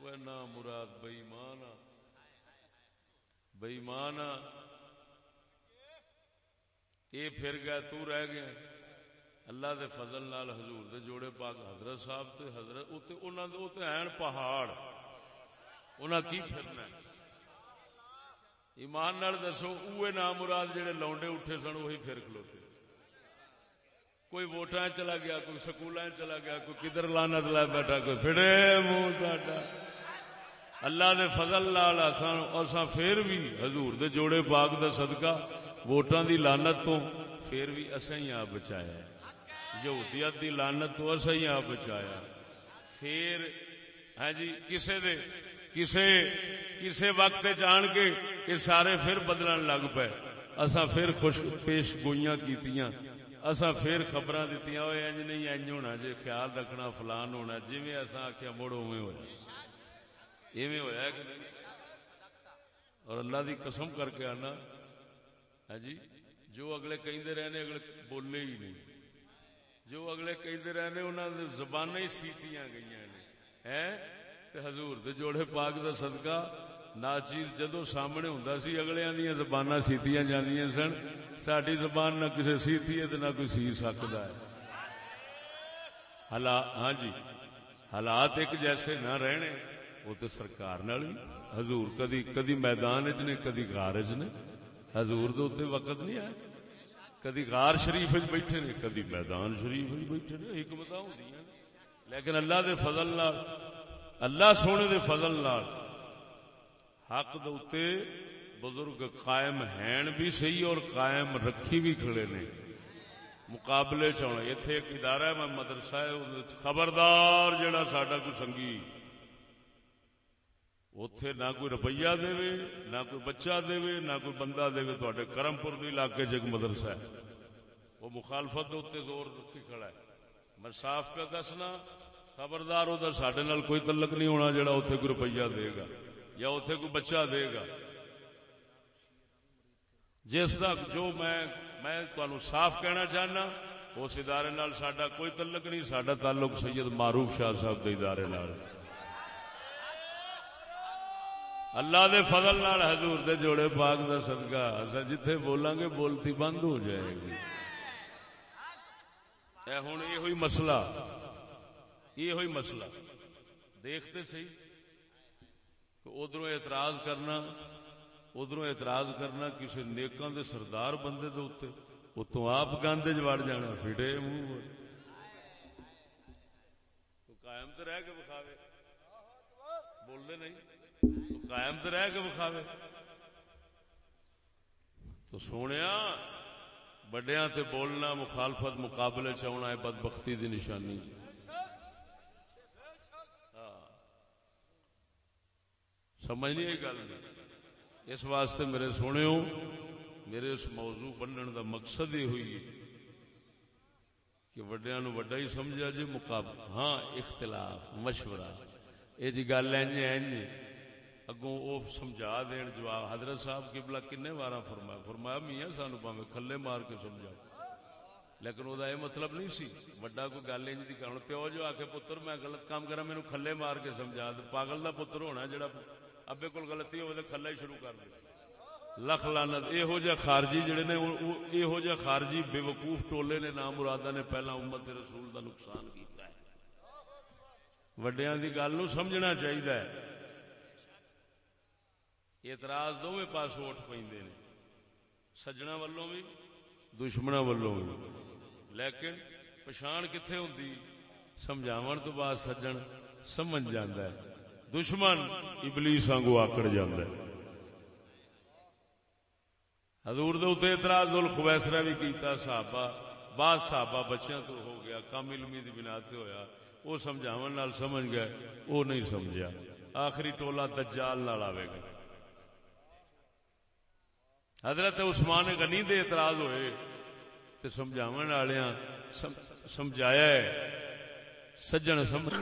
وہ نہ مراد بے ایمان بئیمان یہ پھر گیا تو رہ گیا اللہ دے فضل نال حضور دے جوڑے پاک حضرت صاحب تے حضرت اوتے انہاں دے اوتے ہیں پہاڑ۔ انہاں کی پھرنا ہے؟ ایمان نال دسو، اوے نام مراد جڑے لونڈے اٹھے سن وہی پھر کھلوتے کوئی ووٹاں چلا گیا، کوئی سکولاں چلا گیا، کوئی کدھر لانت لا بیٹھا، کوئی پھڑے منہ ڈاڈا اللہ دے فضل لال اساں پھر بھی حضور دے جوڑے پاک دا صدقہ ووٹاں دی لانت تو پھر بھی اساں ہی آپ بچایا یہودیت دی لانت تو اساں ہی آپ بچایا۔ پھر ہاں جی کسے دے، کسے کسے وقت جان کے یہ سارے پھر بدلن لگ پے اسا پھر خوش پیش گوئیاں کیتیاں۔ اسا پھر خبر دیتی ہوئے انج نہیں، انج ہونا جی خیال رکھنا فلان ہونا جی میں اسا آخیا مڑ اوے ہوا ایویں ہوا کہ نہیں؟ اور اللہ دی قسم کر کے آنا۔ ہے جی جو اگلے کہیں رہنے، اگلے بولے ہی نہیں۔ جو اگلے کہیں رہنے انہوں نے زبان ہی سیتیاں گئی ہیں؟ حضور دے جوڑے پاک دا صدقہ۔ ناچیر جدو سامنے ہوں سی اگلے دیا زبان سیتیاں جانیاں سن۔ ساری زبان نہ کسی سیتی ہے نہ کوئی سی سکتا ہے۔ ہاں جی حالات ایک جیسے نہ رہنے، وہ تو سرکار حضور کدی کدی میدان چ نے، کدی غار چ نے۔ حضور دے وقت نہیں آئے کدی غار شریف بیٹھے نے، کدی میدان شریف بیٹھے نے۔ حکمت ہوں لیکن اللہ دے فضل اللہ سونے دے فضل نال حق دے بزرگ قائم ہیں بھی صحیح اور قائم رکھی بھی کھڑے نے۔ مقابلے چنا اتے ایک ادارہ ہے، میں مدرسہ ہے خبردار جڑا ساڈا کوئی سنگی۔ اتے نہ کوئی روپیہ دے، نہ کوئی بچہ دے، نہ کوئی بندہ دے۔ تے کرم پور علاقے چ ایک مدرسہ ہے۔ وہ مخالفت اتنے زور رکھی کھڑا ہے۔ میں صاف پہ دسنا، خبردار وہ سڈے کوئی تعلق نہیں ہونا جڑا اتنے کوئی روپیہ دے گا۔ یا اتنے کوئی بچہ دے گا۔ جس تک جو میں میں صاف کہنا چاہنا، اس ادارے نال سڈا کوئی تعلق نہیں سڈا تعلق سید معروف شاہ صاحب کے ادارے نال۔ اللہ دے فضل نال حضور دے جوڑے پاک دا صدقہ۔ اصا جتھے بولیں گے، بولتی بند ہو جائے گی۔ اے ہوں یہ ہوئی مسئلہ یہ ہوئی مسئلہ۔ دیکھتے سی ادھر اعتراض کرنا ادھر اعتراض کرنا کسی نیکاں دے سردار بندے دے اتوں آپ گاندے وڑ جانا، فٹے منہ قائم تو رہ کے بکھاوے بولتے نہیں قائم تو رہ کے بکھاوے تو سونے بڑیا تے بولنا مخالفت مقابلے چنا ہے، بدبختی دی نشانی۔ سمجھ نہیں گل؟ اس واسطے میرے سونے میرے اس موضوع بننے دا مقصد یہ ہوئی کہ وڈیا نو وڈا ہی سمجھا جی مقابلہ ہاں اختلاف، مشورہ۔ یہ جی گل ہے اگوں وہ سمجھا دین جواب۔ حضرت صاحب قبلہ کنے بار فرمایا؟ فرمایا، میاں سانو پاوے کھلے مار کے سمجھا لیکن وہ یہ مطلب نہیں سی۔ وڈا کوئی گل انج دی کرن پیو جو آ کے پتر، میں غلط کام کرا مینوں کھلے مار کے سمجھا۔ پاگل دا پتر ہونا جڑا ابے کو غلطی ہو کھلا ہی شروع کر دے۔ لکھ لانت یہو جہ خارجی جڑے نے یہو جہ خارجی بے وقوف ٹولے نے، نام مرادہ نے پہلا امت رسول دا نقصان کیتا ہے۔ وڈیاں دی گل نو سمجھنا چاہیے اعتراض دونوں پاس اٹھ پہ سجنا ولوں بھی دشمنا ولوں بھی لیکن پچھان کتنے ہوں سمجھاو تو بعد سجن، سمجھ جاندہ ہے۔ دشمن ابلیس آنگو آکڑ جاندہ ہے حضور دے اتنے اعتراض دل خویسرا بھی کیتا، صحابہ بعد صحابہ بچیاں تو ہو گیا، کم علمی دی بنا تے ہویا۔ وہ سمجھاون نال سمجھ گئے وہ نہیں سمجھا آخری ٹولا دجال نال آوے گا حضرت عثمان غنی دے اعتراض ہوئے تے سمجھاون والیاں سمجھایا ہے۔ سجن سمجھ۔